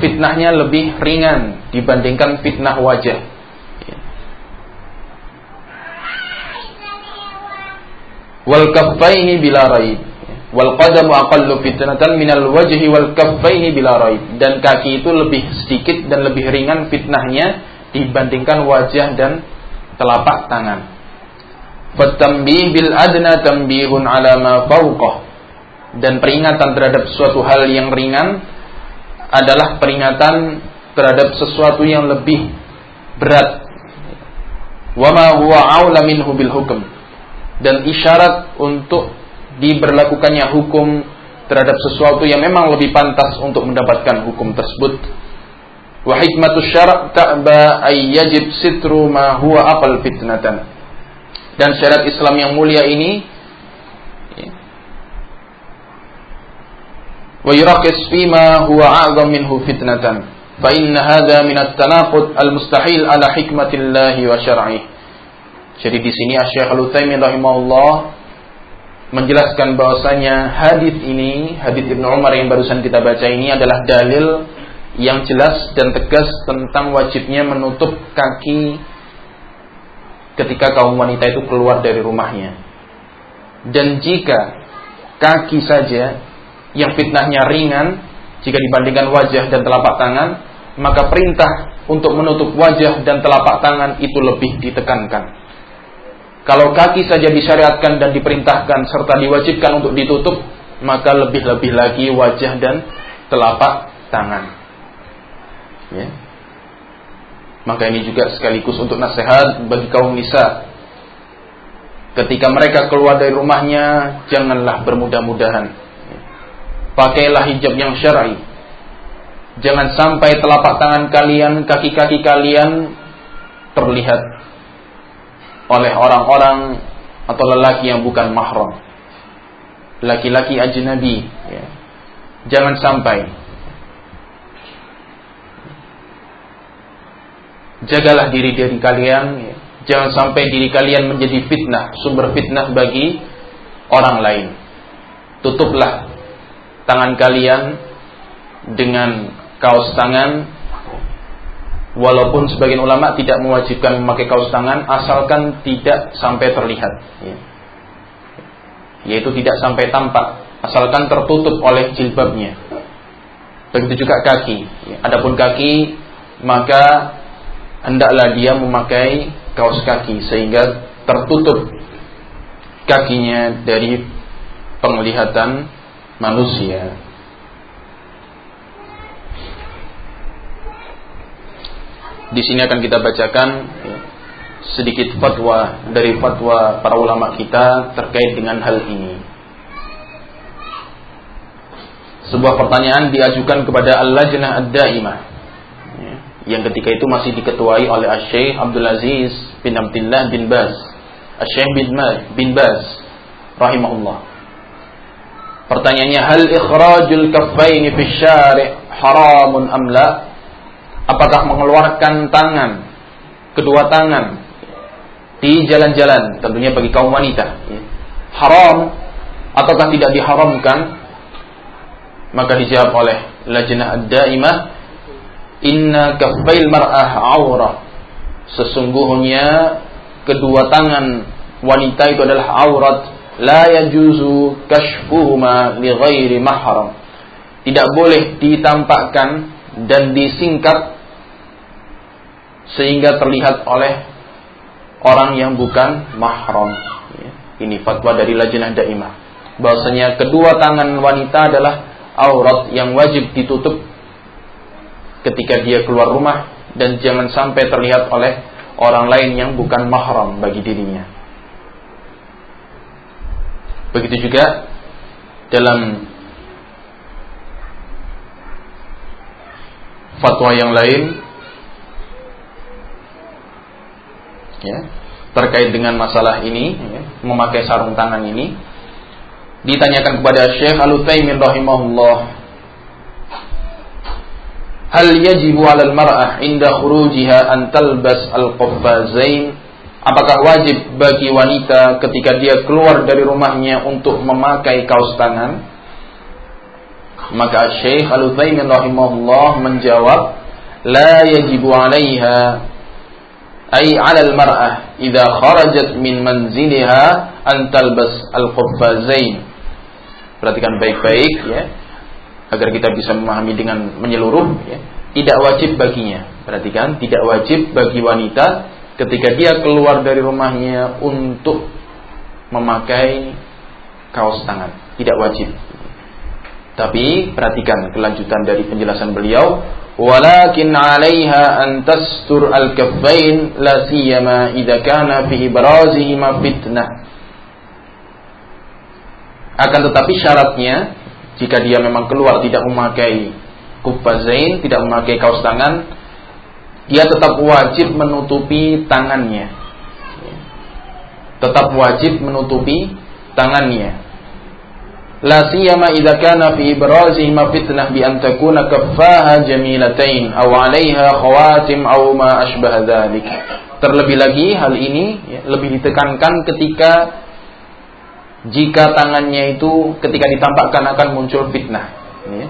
S1: fitnahnya lebih ringan dibandingkan fitnah wajah. Wal kaffaini bila raib. Wal qadamu aqallu fitnatan minal wajhi wal kaffaini bila raib. Dan kaki itu lebih sedikit dan lebih ringan fitnahnya dibandingkan wajah dan telapak tangan. Fatambi bil adna tambihun ala ma fawqah. Dan peringatan terhadap suatu hal yang ringan adalah peringatan terhadap sesuatu yang lebih berat. Wa ma huwa aula minhu bil hukm dan isyarat untuk diberlakukannya hukum terhadap sesuatu yang memang lebih pantas untuk mendapatkan hukum tersebut. Wa hikmatu syara' ta'ba ay yajib sitru ma huwa aqal fitnatan. Dan syariat Islam yang mulia ini wa yuraqis fima huwa a'zam minhu fitnatan. Fa inna hadha min at-tanaqud al-mustahil ala hikmatillahi wa syar'ih. Jadi di sini Asy-Syaikh Al-Utsaimin rahimahullah menjelaskan bahwasanya hadis ini, hadis Ibnu Umar yang barusan kita baca ini adalah dalil yang jelas dan tegas tentang wajibnya menutup kaki ketika kaum wanita itu keluar dari rumahnya. Dan jika kaki saja yang fitnahnya ringan jika dibandingkan wajah dan telapak tangan, maka perintah untuk menutup wajah dan telapak tangan itu lebih ditekankan. Kalau kaki saja disyariatkan dan diperintahkan serta diwajibkan untuk ditutup, maka lebih-lebih lagi wajah dan telapak tangan. Ya. Maka ini juga sekaligus untuk nasihat bagi kaum nisa. Ketika mereka keluar dari rumahnya, janganlah bermudah-mudahan. Pakailah hijab yang syar'i. Jangan sampai telapak tangan kalian, kaki-kaki kalian terlihat oleh orang-orang atau lelaki yang bukan mahram. Laki-laki ajnabi. Ya. Jangan sampai jagalah diri dari kalian ya. jangan sampai diri kalian menjadi fitnah sumber fitnah bagi orang lain tutuplah tangan kalian dengan kaos tangan walaupun sebagian ulama tidak mewajibkan memakai kaos tangan asalkan tidak sampai terlihat ya. yaitu tidak sampai tampak asalkan tertutup oleh jilbabnya begitu juga kaki ya. adapun kaki maka hendaklah dia memakai kaos kaki sehingga tertutup kakinya dari penglihatan manusia. Di sini akan kita bacakan sedikit fatwa dari fatwa para ulama kita terkait dengan hal ini. Sebuah pertanyaan diajukan kepada Al-Lajnah Ad-Daimah. Yang ketika itu masih diketuai oleh Syekh Abdul Aziz bin Abdullah bin Baz. Syekh bin, bin Baz rahimahullah. Pertanyaannya hal ikhrajul kaffaini fi syari' haramun am la apakah mengeluarkan tangan kedua tangan di jalan-jalan tentunya bagi kaum wanita ya. haram ataukah tidak diharamkan maka dijawab oleh lajnah ad-daimah Inna kaffail mar'ah aurah. Sesungguhnya kedua tangan wanita itu adalah aurat. La yajuzu kashfuhuma li ghairi mahram. Tidak boleh ditampakkan dan disingkat sehingga terlihat oleh orang yang bukan mahram. Ini fatwa dari Lajnah Daimah. Bahwasanya kedua tangan wanita adalah aurat yang wajib ditutup ketika dia keluar rumah dan jangan sampai terlihat oleh orang lain yang bukan mahram bagi dirinya. Begitu juga dalam fatwa yang lain ya, terkait dengan masalah ini ya, memakai sarung tangan ini ditanyakan kepada Syekh Al-Utsaimin rahimahullah hal yajibu 'alal mar'ah inda khurujiha an talbas al-qaffazain apakah wajib bagi wanita ketika dia keluar dari rumahnya untuk memakai kaos tangan maka Syekh Al-Utsaimin rahimahullah menjawab la yajibu 'alaiha ay 'alal mar'ah idza kharajat min manziliha an talbas al-qaffazain perhatikan baik-baik ya agar kita bisa memahami dengan menyeluruh ya, tidak wajib baginya. Perhatikan tidak wajib bagi wanita ketika dia keluar dari rumahnya untuk memakai kaos tangan. Tidak wajib tapi perhatikan kelanjutan dari penjelasan beliau walakin 'alaiha an tastur al-kaffain la siyama idza kana fi ibrazihima fitnah akan tetapi syaratnya jika dia memang keluar tidak memakai kufazain, tidak memakai kaos tangan, dia tetap wajib menutupi tangannya. Tetap wajib menutupi tangannya. La siyama idza kana fi ma fitnah bi an takuna kaffaha jamilatain aw 'alayha khawatim aw ma ashbaha dzalik. Terlebih lagi hal ini ya, lebih ditekankan ketika jika tangannya itu ketika ditampakkan akan muncul fitnah. Ya.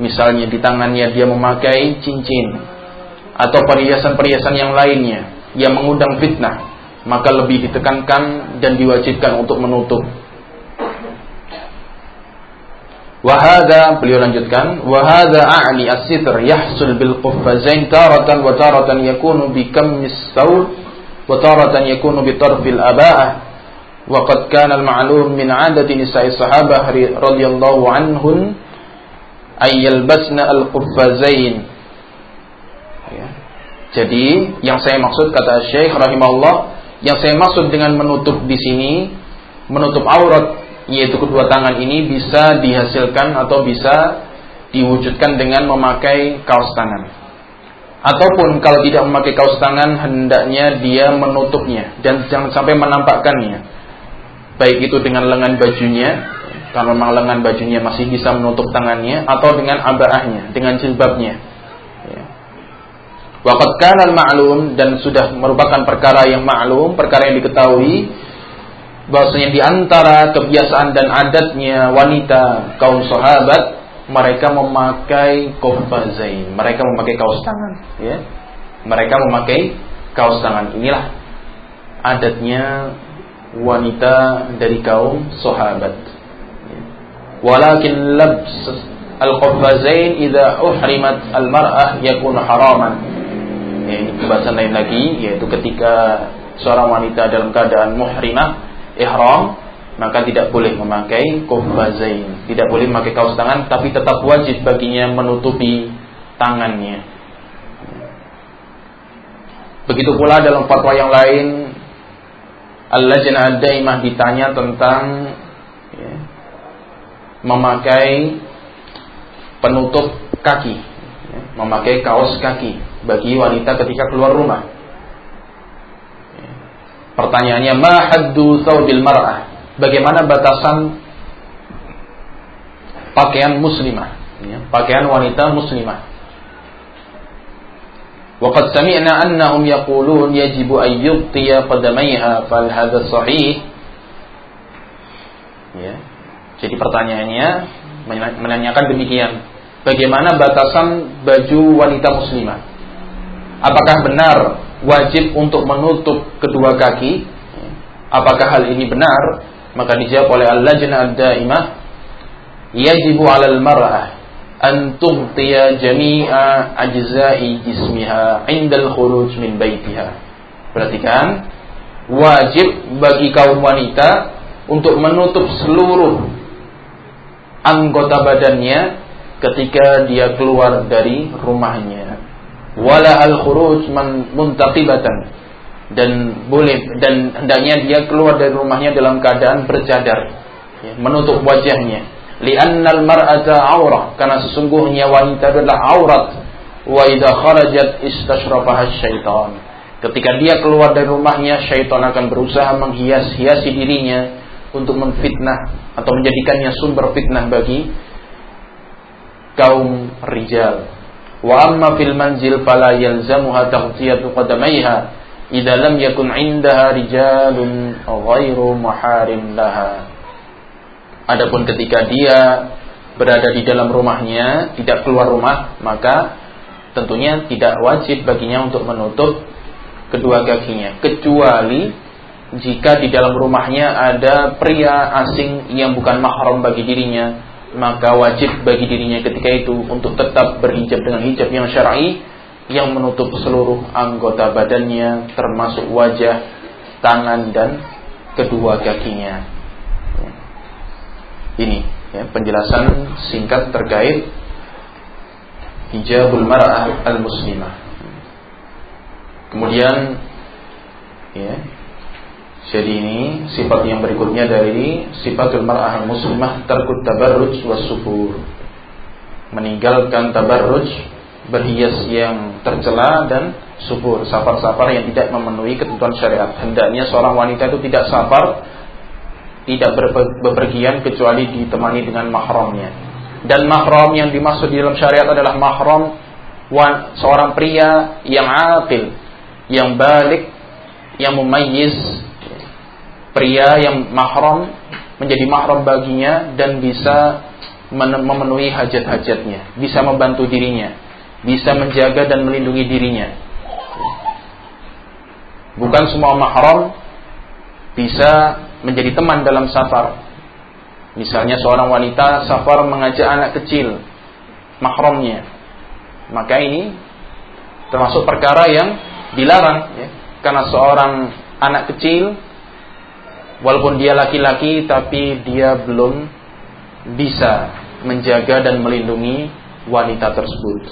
S1: Misalnya di tangannya dia memakai cincin atau perhiasan-perhiasan yang lainnya yang mengundang fitnah, maka lebih ditekankan dan diwajibkan untuk menutup. Wahada beliau lanjutkan wahada a'li as-sitr yahsul bil quffazain taratan wa taratan yakunu bi kammis saul wa taratan yakunu bi tarfil aba'ah wa qad kana al-ma'lum min 'adati nisa'i sahabah radhiyallahu anhun ay yalbasna al-quffazain. Ya. Jadi yang saya maksud kata Syekh rahimahullah yang saya maksud dengan menutup di sini menutup aurat yaitu kedua tangan ini bisa dihasilkan atau bisa diwujudkan dengan memakai kaos tangan. Ataupun kalau tidak memakai kaos tangan hendaknya dia menutupnya dan jangan sampai menampakkannya baik itu dengan lengan bajunya kalau memang lengan bajunya masih bisa menutup tangannya atau dengan abaahnya dengan jilbabnya ya. Waqad kana ma'lum dan sudah merupakan perkara yang maklum, perkara yang diketahui bahwasanya di antara kebiasaan dan adatnya wanita kaum sahabat mereka memakai kofazain, mereka memakai kaos tangan, ya. Mereka memakai kaos tangan. Inilah adatnya wanita dari kaum sahabat. Walakin labs al-qaffazain idza uhrimat al-mar'ah yakun haraman. Ya, ini pembahasan lain lagi yaitu ketika seorang wanita dalam keadaan muhrimah ihram maka tidak boleh memakai qaffazain, tidak boleh memakai kaos tangan tapi tetap wajib baginya menutupi tangannya. Begitu pula dalam fatwa yang lain Al-Lajnah Daimah ditanya tentang ya, memakai penutup kaki, ya, memakai kaos kaki bagi wanita ketika keluar rumah. Ya. Pertanyaannya, ma haddu thawbil mar'ah? Bagaimana batasan pakaian muslimah? Ya, pakaian wanita muslimah. وقد سمعنا أنهم يقولون يجب أن يغطي قدميها فهل هذا صحيح ya. Jadi pertanyaannya menanyakan demikian Bagaimana batasan baju wanita muslimah Apakah benar wajib untuk menutup kedua kaki Apakah hal ini benar Maka dijawab oleh Allah-Jannah Ad-Daimah Yajibu alal mar'ah an tughtiya jami'a ajza'i jismiha indal khuruj min baitiha. Perhatikan, wajib bagi kaum wanita untuk menutup seluruh anggota badannya ketika dia keluar dari rumahnya. Wala al khuruj muntaqibatan. Dan boleh dan hendaknya dia keluar dari rumahnya dalam keadaan bercadar, ya, menutup wajahnya. Li'annal mar'ata aurah karena sesungguhnya wanita adalah aurat. Wa idza kharajat istashrafaha syaitan. Ketika dia keluar dari rumahnya syaitan akan berusaha menghias-hiasi dirinya untuk menfitnah atau menjadikannya sumber fitnah bagi kaum rijal wa amma fil manzil fala yalzamuha taghtiyatu qadamaiha idza lam yakun indaha rijalun ghairu muharim laha. Adapun ketika dia berada di dalam rumahnya, tidak keluar rumah, maka tentunya tidak wajib baginya untuk menutup kedua kakinya, kecuali jika di dalam rumahnya ada pria asing yang bukan mahram bagi dirinya, maka wajib bagi dirinya ketika itu untuk tetap berhijab dengan hijab yang syar'i yang menutup seluruh anggota badannya termasuk wajah, tangan dan kedua kakinya ini ya, penjelasan singkat terkait hijabul mar'ah al-muslimah. Kemudian ya, jadi ini sifat yang berikutnya dari sifatul mar'ah al-muslimah tarkut tabarruj was sufur. meninggalkan tabarruj berhias yang tercela dan subur safar-safar yang tidak memenuhi ketentuan syariat. Hendaknya seorang wanita itu tidak safar tidak berpergian kecuali ditemani dengan mahramnya. Dan mahram yang dimaksud di dalam syariat adalah mahram seorang pria yang akil yang balik yang memayyiz pria yang mahram menjadi mahram baginya dan bisa memenuhi hajat-hajatnya, bisa membantu dirinya, bisa menjaga dan melindungi dirinya. Bukan semua mahram bisa menjadi teman dalam safar. Misalnya seorang wanita safar mengajak anak kecil mahramnya. Maka ini termasuk perkara yang dilarang ya. Karena seorang anak kecil walaupun dia laki-laki tapi dia belum bisa menjaga dan melindungi wanita tersebut.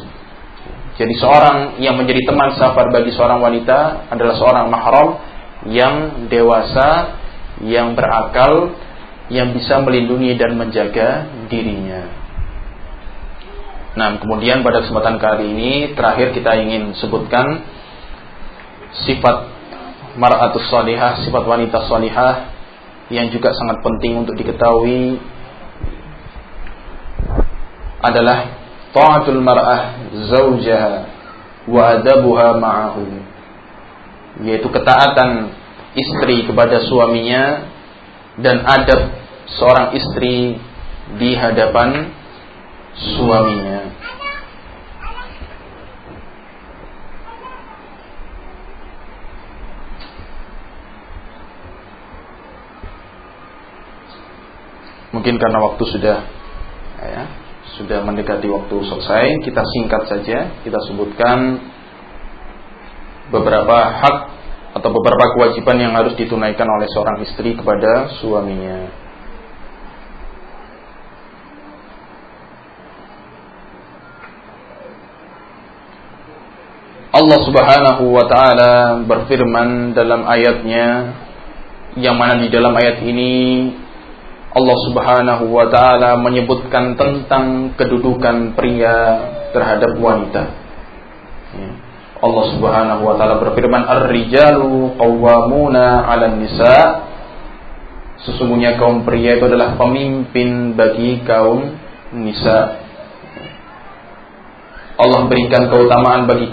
S1: Jadi seorang yang menjadi teman safar bagi seorang wanita adalah seorang mahram yang dewasa, yang berakal, yang bisa melindungi dan menjaga dirinya. Nah, kemudian pada kesempatan kali ini terakhir kita ingin sebutkan sifat mar'atus salihah, sifat wanita salihah yang juga sangat penting untuk diketahui adalah ta'atul mar'ah zaujaha wa adabuha ma'ahu yaitu ketaatan istri kepada suaminya dan adab seorang istri di hadapan suaminya mungkin karena waktu sudah ya, sudah mendekati waktu selesai, kita singkat saja, kita sebutkan beberapa hak atau beberapa kewajiban yang harus ditunaikan oleh seorang istri kepada suaminya. Allah Subhanahu wa taala berfirman dalam ayatnya yang mana di dalam ayat ini Allah Subhanahu wa taala menyebutkan tentang kedudukan pria terhadap wanita. Ya. Allah Subhanahu wa taala berfirman Ar-rijalu qawwamuna 'alan nisa. Sesungguhnya kaum pria itu adalah pemimpin bagi kaum nisa. Allah berikan keutamaan bagi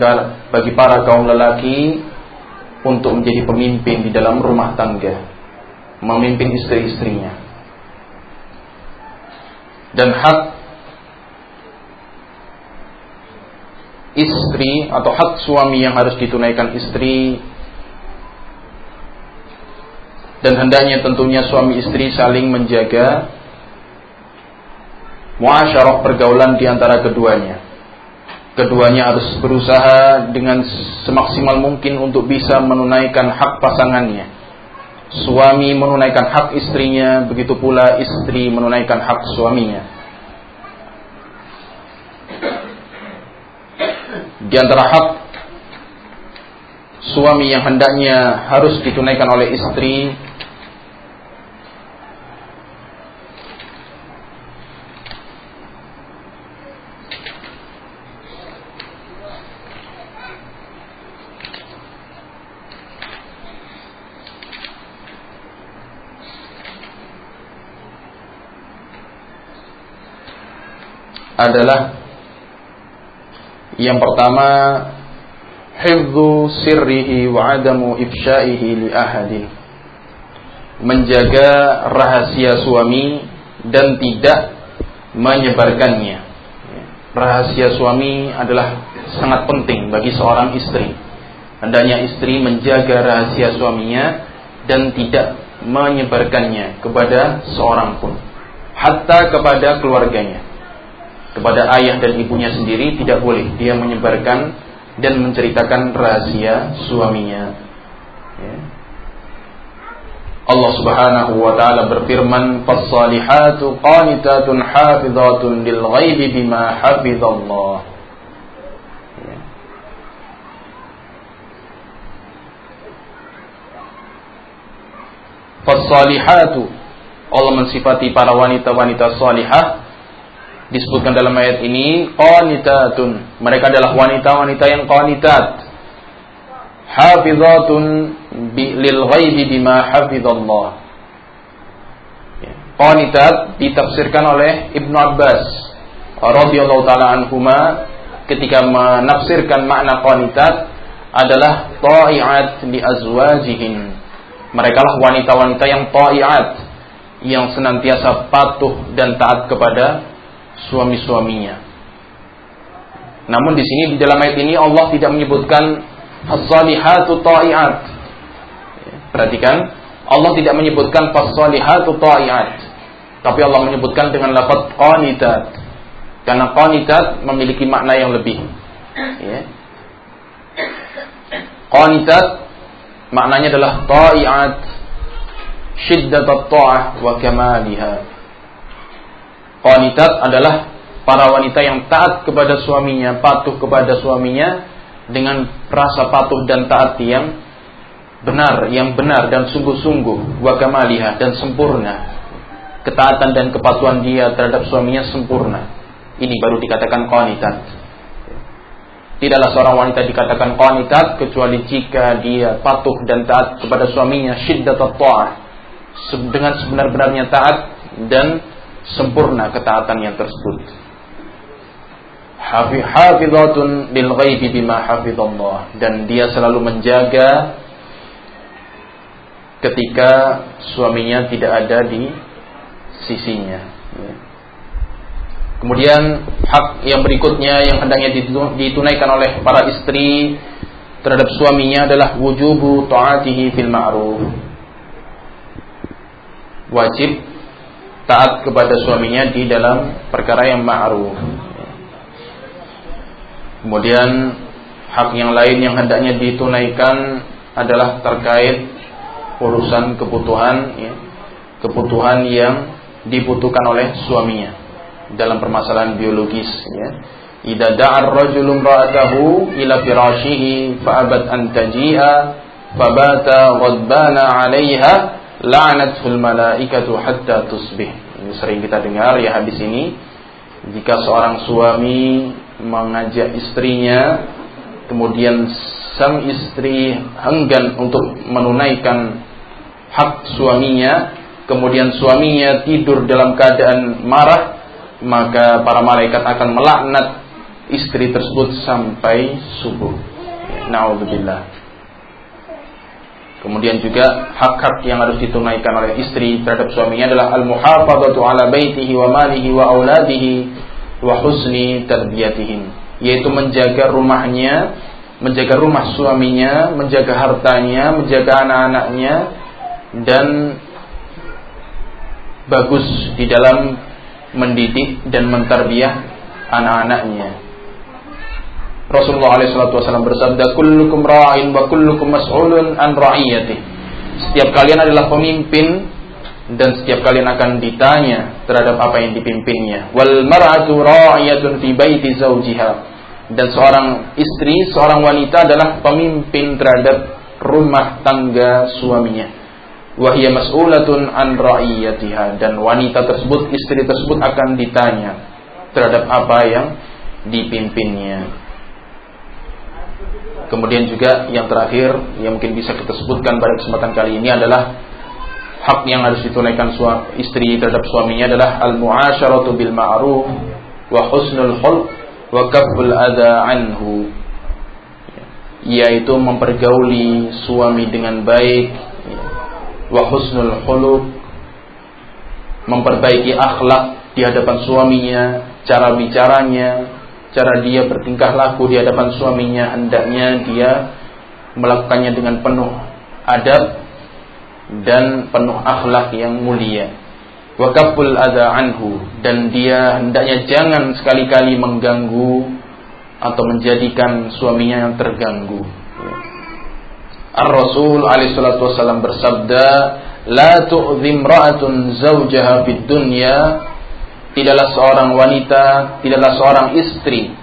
S1: bagi para kaum lelaki untuk menjadi pemimpin di dalam rumah tangga, memimpin istri-istrinya dan hak istri atau hak suami yang harus ditunaikan istri dan hendaknya tentunya suami istri saling menjaga muasyarah pergaulan di antara keduanya. Keduanya harus berusaha dengan semaksimal mungkin untuk bisa menunaikan hak pasangannya suami menunaikan hak istrinya, begitu pula istri menunaikan hak suaminya. Di antara hak suami yang hendaknya harus ditunaikan oleh istri adalah yang pertama hifdzu sirrihi wa adamu ifsha'ihi li ahadin menjaga rahasia suami dan tidak menyebarkannya. Rahasia suami adalah sangat penting bagi seorang istri. Hendaknya istri menjaga rahasia suaminya dan tidak menyebarkannya kepada seorang pun. Hatta kepada keluarganya kepada ayah dan ibunya sendiri tidak boleh dia menyebarkan dan menceritakan rahasia suaminya. Ya. Allah Subhanahu wa taala berfirman, "Fas-salihatu qanitatun hafizatun lil ghaibi bima hafizallah." Ya. Fas-salihatu Allah mensifati para wanita-wanita salihah disebutkan dalam ayat ini qanitatun. Mereka adalah wanita-wanita yang qanitat. Hafizatun lil ghaibi bima hafizallah. Ya. Qanitat ditafsirkan oleh Ibnu Abbas radhiyallahu taala anhuma ketika menafsirkan makna qanitat adalah ta'iat li azwajihin. Mereka lah wanita-wanita yang ta'iat yang senantiasa patuh dan taat kepada suami-suaminya. Namun di sini di dalam ayat ini Allah tidak menyebutkan as-salihatu ta'iat. Perhatikan, Allah tidak menyebutkan as-salihatu ta'iat. Tapi Allah menyebutkan dengan lafaz qanitat. Karena qanitat memiliki makna yang lebih. Ya. Qanitat maknanya adalah ta'iat syiddat ta'ah wa kamaliha Qanitat adalah para wanita yang taat kepada suaminya, patuh kepada suaminya dengan rasa patuh dan taat yang benar, yang benar dan sungguh-sungguh, wakamaliha dan sempurna. Ketaatan dan kepatuhan dia terhadap suaminya sempurna. Ini baru dikatakan qanitat. Tidaklah seorang wanita dikatakan qanitat kecuali jika dia patuh dan taat kepada suaminya syiddat ta'ah dengan sebenar-benarnya taat dan sempurna ketaatan yang tersebut. Hafizatun lil ghaibi bima hafizallah dan dia selalu menjaga ketika suaminya tidak ada di sisinya. Kemudian hak yang berikutnya yang hendaknya ditunaikan oleh para istri terhadap suaminya adalah wujubu taatihi fil ma'ruf. Wajib taat kepada suaminya di dalam perkara yang ma'ruf. Kemudian hak yang lain yang hendaknya ditunaikan adalah terkait urusan kebutuhan ya, kebutuhan yang dibutuhkan oleh suaminya dalam permasalahan biologis ya. Idza da'a ar-rajulu imra'atahu ila firashihi fa'abat an taji'a fabata ghadbana 'alayha la'anatul malaikatu hatta tusbih. Ini sering kita dengar ya hadis ini. Jika seorang suami mengajak istrinya kemudian sang istri enggan untuk menunaikan hak suaminya, kemudian suaminya tidur dalam keadaan marah, maka para malaikat akan melaknat istri tersebut sampai subuh. Nauzubillah. Kemudian juga hak-hak yang harus ditunaikan oleh istri terhadap suaminya adalah al-muhafadzatu ala baitihi wa malihi wa auladihi wa husni tarbiyatihim, yaitu menjaga rumahnya, menjaga rumah suaminya, menjaga hartanya, menjaga anak-anaknya dan bagus di dalam mendidik dan mentarbiah anak-anaknya. Rasulullah SAW bersabda, "Kullukum ra'in wa kullukum mas'ulun an ra'iyati." Setiap kalian adalah pemimpin dan setiap kalian akan ditanya terhadap apa yang dipimpinnya. Wal mar'atu ra'iyatun fi baiti zawjiha. Dan seorang istri, seorang wanita adalah pemimpin terhadap rumah tangga suaminya. Wahia mas'ulatun an ra'iyatiha dan wanita tersebut, istri tersebut akan ditanya terhadap apa yang dipimpinnya. Kemudian juga yang terakhir yang mungkin bisa kita sebutkan pada kesempatan kali ini adalah hak yang harus ditunaikan istri terhadap suaminya adalah al-mu'asyaratu bil ma'ruf wa husnul khulq wa kafful adha anhu. Yaitu mempergauli suami dengan baik wa husnul khuluq memperbaiki akhlak di hadapan suaminya cara bicaranya cara dia bertingkah laku di hadapan suaminya hendaknya dia melakukannya dengan penuh adab dan penuh akhlak yang mulia. Wakaful ada anhu dan dia hendaknya jangan sekali-kali mengganggu atau menjadikan suaminya yang terganggu. Ar-Rasul alaihi salatu bersabda la tu'dhim ra'atun zawjaha fid dunya tidaklah seorang wanita, tidaklah seorang istri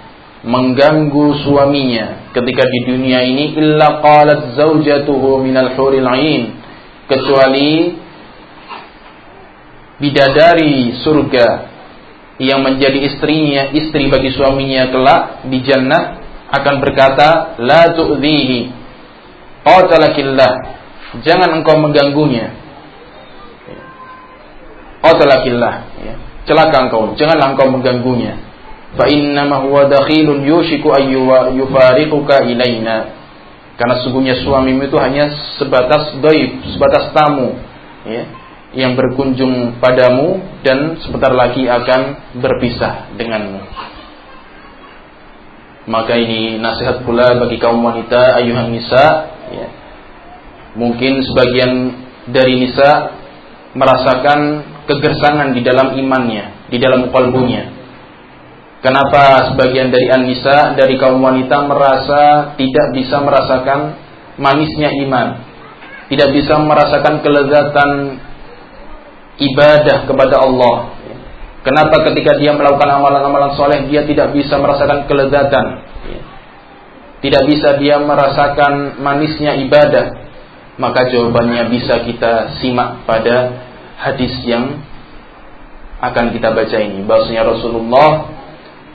S1: mengganggu suaminya ketika di dunia ini illa qalat zaujatuhu minal huril ain kecuali bidadari surga yang menjadi istrinya, istri bagi suaminya kelak di jannah akan berkata, "La tu'dhihi." Qatalakillah. Jangan engkau mengganggunya. Qatalakillah, ya. Celaka engkau, janganlah engkau mengganggunya. Fa innama huwa dakhilun yushiku yufariquka ilaina. Karena sesungguhnya suamimu itu hanya sebatas doib, sebatas tamu, ya yang berkunjung padamu dan sebentar lagi akan berpisah denganmu. Maka ini nasihat pula bagi kaum wanita ayuhan nisa. Ya. Mungkin sebagian dari nisa merasakan kegersangan di dalam imannya, di dalam kalbunya. Kenapa sebagian dari an-nisa dari kaum wanita merasa tidak bisa merasakan manisnya iman, tidak bisa merasakan kelezatan ibadah kepada Allah. Kenapa ketika dia melakukan amalan-amalan soleh dia tidak bisa merasakan kelezatan? Tidak bisa dia merasakan manisnya ibadah. Maka jawabannya bisa kita simak pada hadis yang akan kita baca ini. Bahasanya Rasulullah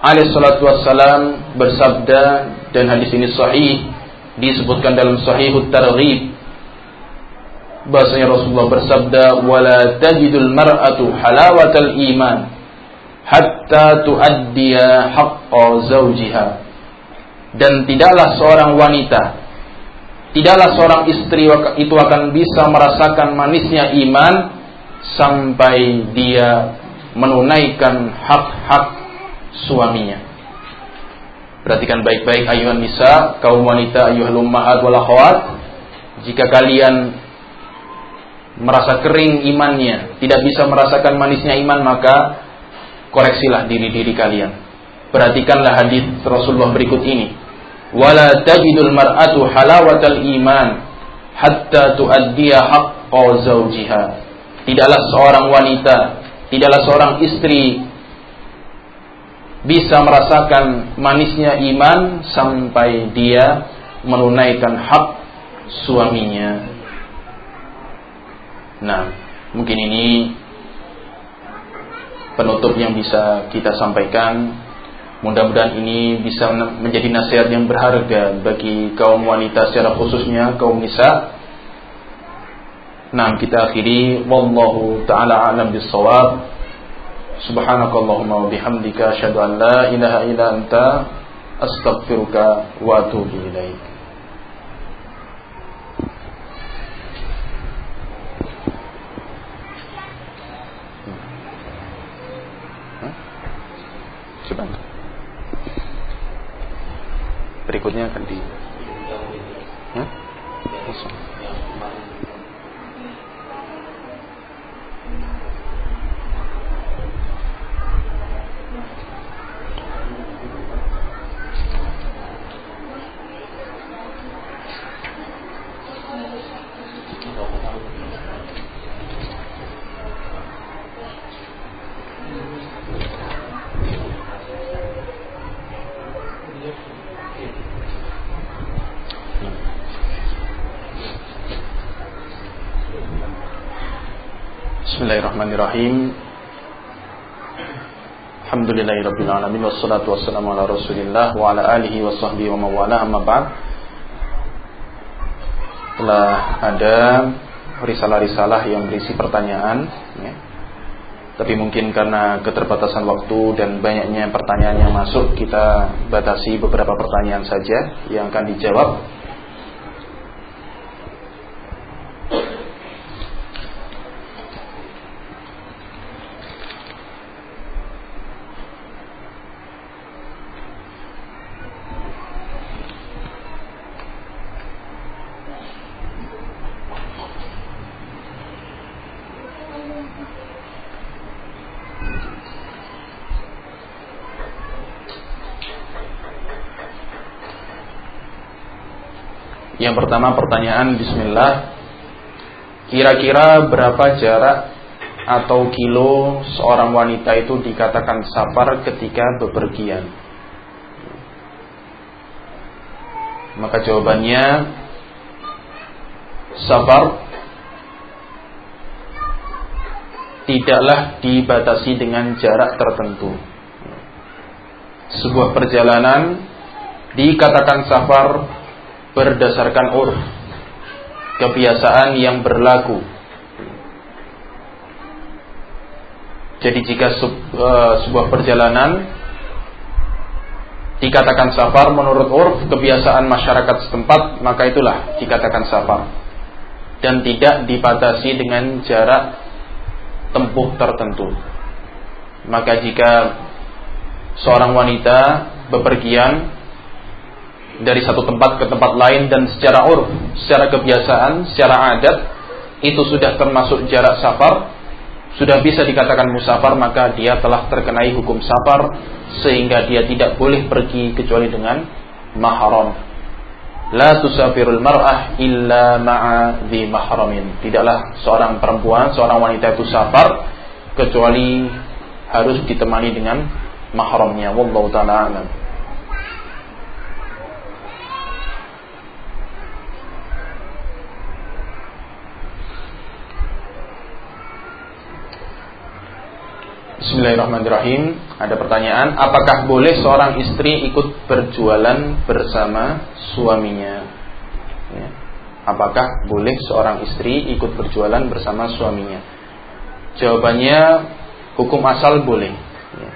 S1: alaihissalatu wassalam bersabda dan hadis ini sahih disebutkan dalam sahihut targhib bahasanya Rasulullah bersabda wala tajidul mar'atu halawatal iman hatta tuaddiya haqqa zawjiha dan tidaklah seorang wanita tidaklah seorang istri itu akan bisa merasakan manisnya iman sampai dia menunaikan hak-hak suaminya perhatikan baik-baik ayuhan nisa kaum wanita ayuhal ummahat wal jika kalian merasa kering imannya, tidak bisa merasakan manisnya iman, maka koreksilah diri-diri kalian. Perhatikanlah hadis Rasulullah berikut ini. Wala tajidul mar'atu halawatal iman hatta tuaddiya haqqa zawjiha. Tidaklah seorang wanita, tidaklah seorang istri bisa merasakan manisnya iman sampai dia menunaikan hak suaminya. Nah, mungkin ini penutup yang bisa kita sampaikan. Mudah-mudahan ini bisa menjadi nasihat yang berharga bagi kaum wanita secara khususnya kaum nisa. Nah, kita akhiri wallahu taala alam bisawab. Subhanakallahumma wa bihamdika asyhadu an la ilaha illa anta astaghfiruka wa atubu ilaik. Bismillahirrahmanirrahim. Alhamdulillahirabbil wassalatu wassalamu ala Rasulillah wa ala alihi wa sahbihi wa mawala amma ba'd. Telah ada risalah-risalah yang berisi pertanyaan ya. Tapi mungkin karena keterbatasan waktu dan banyaknya pertanyaan yang masuk Kita batasi beberapa pertanyaan saja yang akan dijawab Yang pertama pertanyaan Bismillah Kira-kira berapa jarak atau kilo seorang wanita itu dikatakan safar ketika bepergian Maka jawabannya Safar tidaklah dibatasi dengan jarak tertentu. Sebuah perjalanan dikatakan safar berdasarkan urf, kebiasaan yang berlaku. Jadi jika eh, sebuah perjalanan dikatakan safar menurut urf kebiasaan masyarakat setempat, maka itulah dikatakan safar. Dan tidak dibatasi dengan jarak tempuh tertentu. Maka jika seorang wanita bepergian dari satu tempat ke tempat lain dan secara urf, secara kebiasaan, secara adat itu sudah termasuk jarak safar, sudah bisa dikatakan musafar maka dia telah terkenai hukum safar sehingga dia tidak boleh pergi kecuali dengan mahram La tusafirul mar'ah illa ma'a dhi mahramin. Tidaklah seorang perempuan, seorang wanita itu safar kecuali harus ditemani dengan mahramnya. Wallahu taala. Bismillahirrahmanirrahim. Ada pertanyaan, apakah boleh seorang istri ikut berjualan bersama suaminya? Ya. Apakah boleh seorang istri ikut berjualan bersama suaminya? Jawabannya, hukum asal boleh. Ya.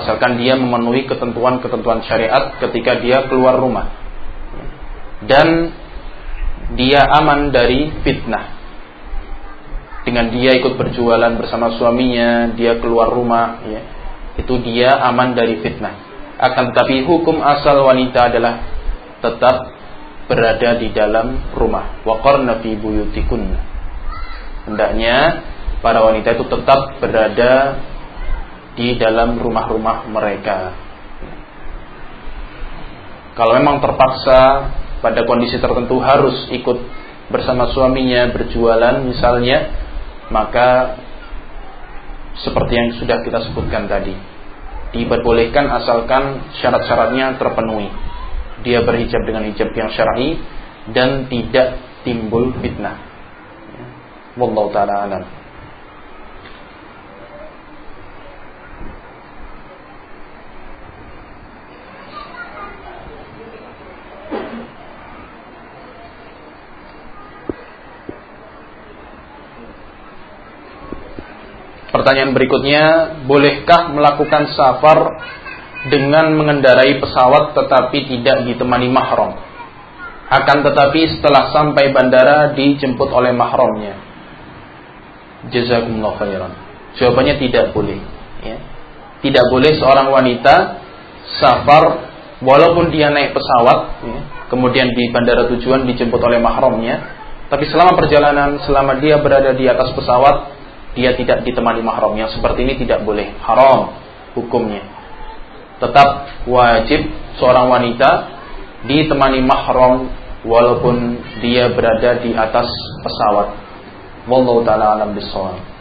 S1: Asalkan dia memenuhi ketentuan-ketentuan syariat ketika dia keluar rumah. Ya. Dan dia aman dari fitnah dengan dia ikut berjualan bersama suaminya, dia keluar rumah, ya, itu dia aman dari fitnah. Akan tetapi hukum asal wanita adalah tetap berada di dalam rumah. Waqarna fi buyutikunna. Hendaknya para wanita itu tetap berada di dalam rumah-rumah mereka. Kalau memang terpaksa pada kondisi tertentu harus ikut bersama suaminya berjualan misalnya maka seperti yang sudah kita sebutkan tadi diperbolehkan asalkan syarat-syaratnya terpenuhi. Dia berhijab dengan hijab yang syar'i dan tidak timbul fitnah. Wallahu taala alam Pertanyaan berikutnya, bolehkah melakukan safar dengan mengendarai pesawat tetapi tidak ditemani mahram? Akan tetapi setelah sampai bandara dijemput oleh mahramnya. Jazakumullah khairan. Jawabannya tidak boleh. Ya. Tidak boleh seorang wanita safar walaupun dia naik pesawat, ya, kemudian di bandara tujuan dijemput oleh mahramnya, tapi selama perjalanan, selama dia berada di atas pesawat, dia tidak ditemani mahram yang seperti ini tidak boleh. Haram hukumnya. Tetap wajib seorang wanita ditemani mahram walaupun dia berada di atas pesawat. Wallahu taala alam bisawab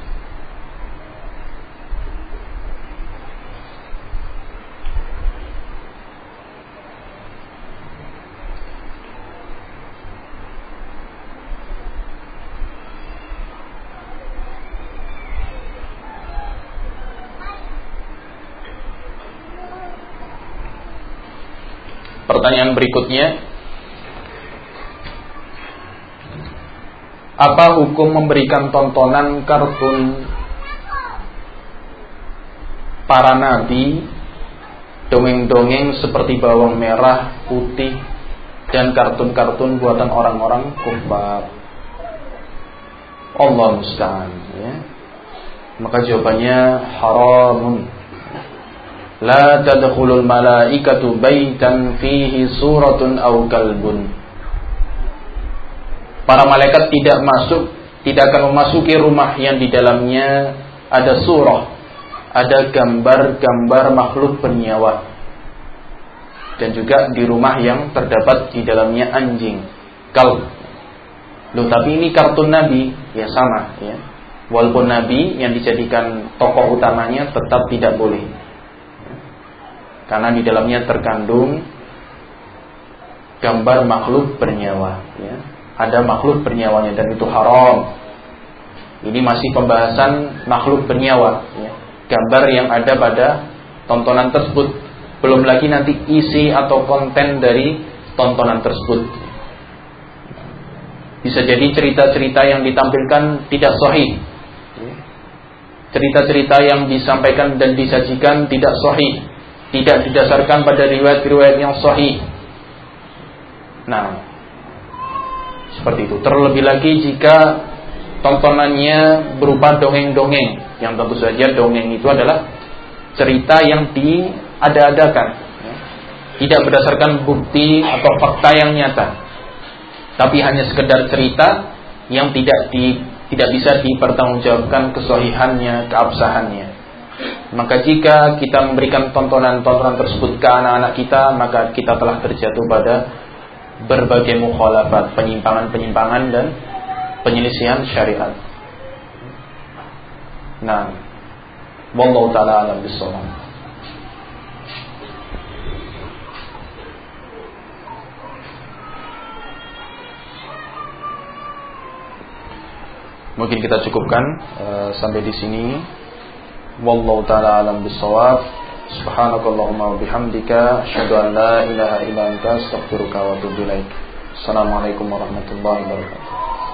S1: Pertanyaan berikutnya Apa hukum memberikan tontonan kartun para nabi dongeng-dongeng seperti bawang merah, putih dan kartun-kartun buatan orang-orang kufar. Allah musta'an ya. Maka jawabannya haramun La tadkhulul malaikatu baitan fihi suratun aw kalbun. Para malaikat tidak masuk, tidak akan memasuki rumah yang di dalamnya ada surah, ada gambar-gambar makhluk bernyawa. Dan juga di rumah yang terdapat di dalamnya anjing, kalb. Loh, tapi ini kartun Nabi, ya sama ya. Walaupun Nabi yang dijadikan tokoh utamanya tetap tidak boleh karena di dalamnya terkandung gambar makhluk bernyawa ya. ada makhluk bernyawanya dan itu haram Ini masih pembahasan makhluk bernyawa, ya. gambar yang ada pada tontonan tersebut. Belum lagi nanti isi atau konten dari tontonan tersebut. Bisa jadi cerita-cerita yang ditampilkan tidak sahih. Cerita-cerita yang disampaikan dan disajikan tidak sahih, tidak didasarkan pada riwayat-riwayat yang sahih. Nah, seperti itu. Terlebih lagi jika tontonannya berupa dongeng-dongeng yang tentu saja dongeng itu adalah cerita yang diada-adakan tidak berdasarkan bukti atau fakta yang nyata tapi hanya sekedar cerita yang tidak di, tidak bisa dipertanggungjawabkan kesohihannya, keabsahannya. Maka jika kita memberikan tontonan-tontonan tersebut ke anak-anak kita, maka kita telah terjatuh pada berbagai mukhalafat, penyimpangan-penyimpangan dan penyelisihan syariat. Nah, wallahu taala alam bisawab. Mungkin kita cukupkan uh, sampai di sini. Wallahu taala alam bisawab. Subhanakallahumma bihamdika asyhadu an la ilaha illa anta astaghfiruka wa atubu ilaik. Assalamualaikum warahmatullahi wabarakatuh.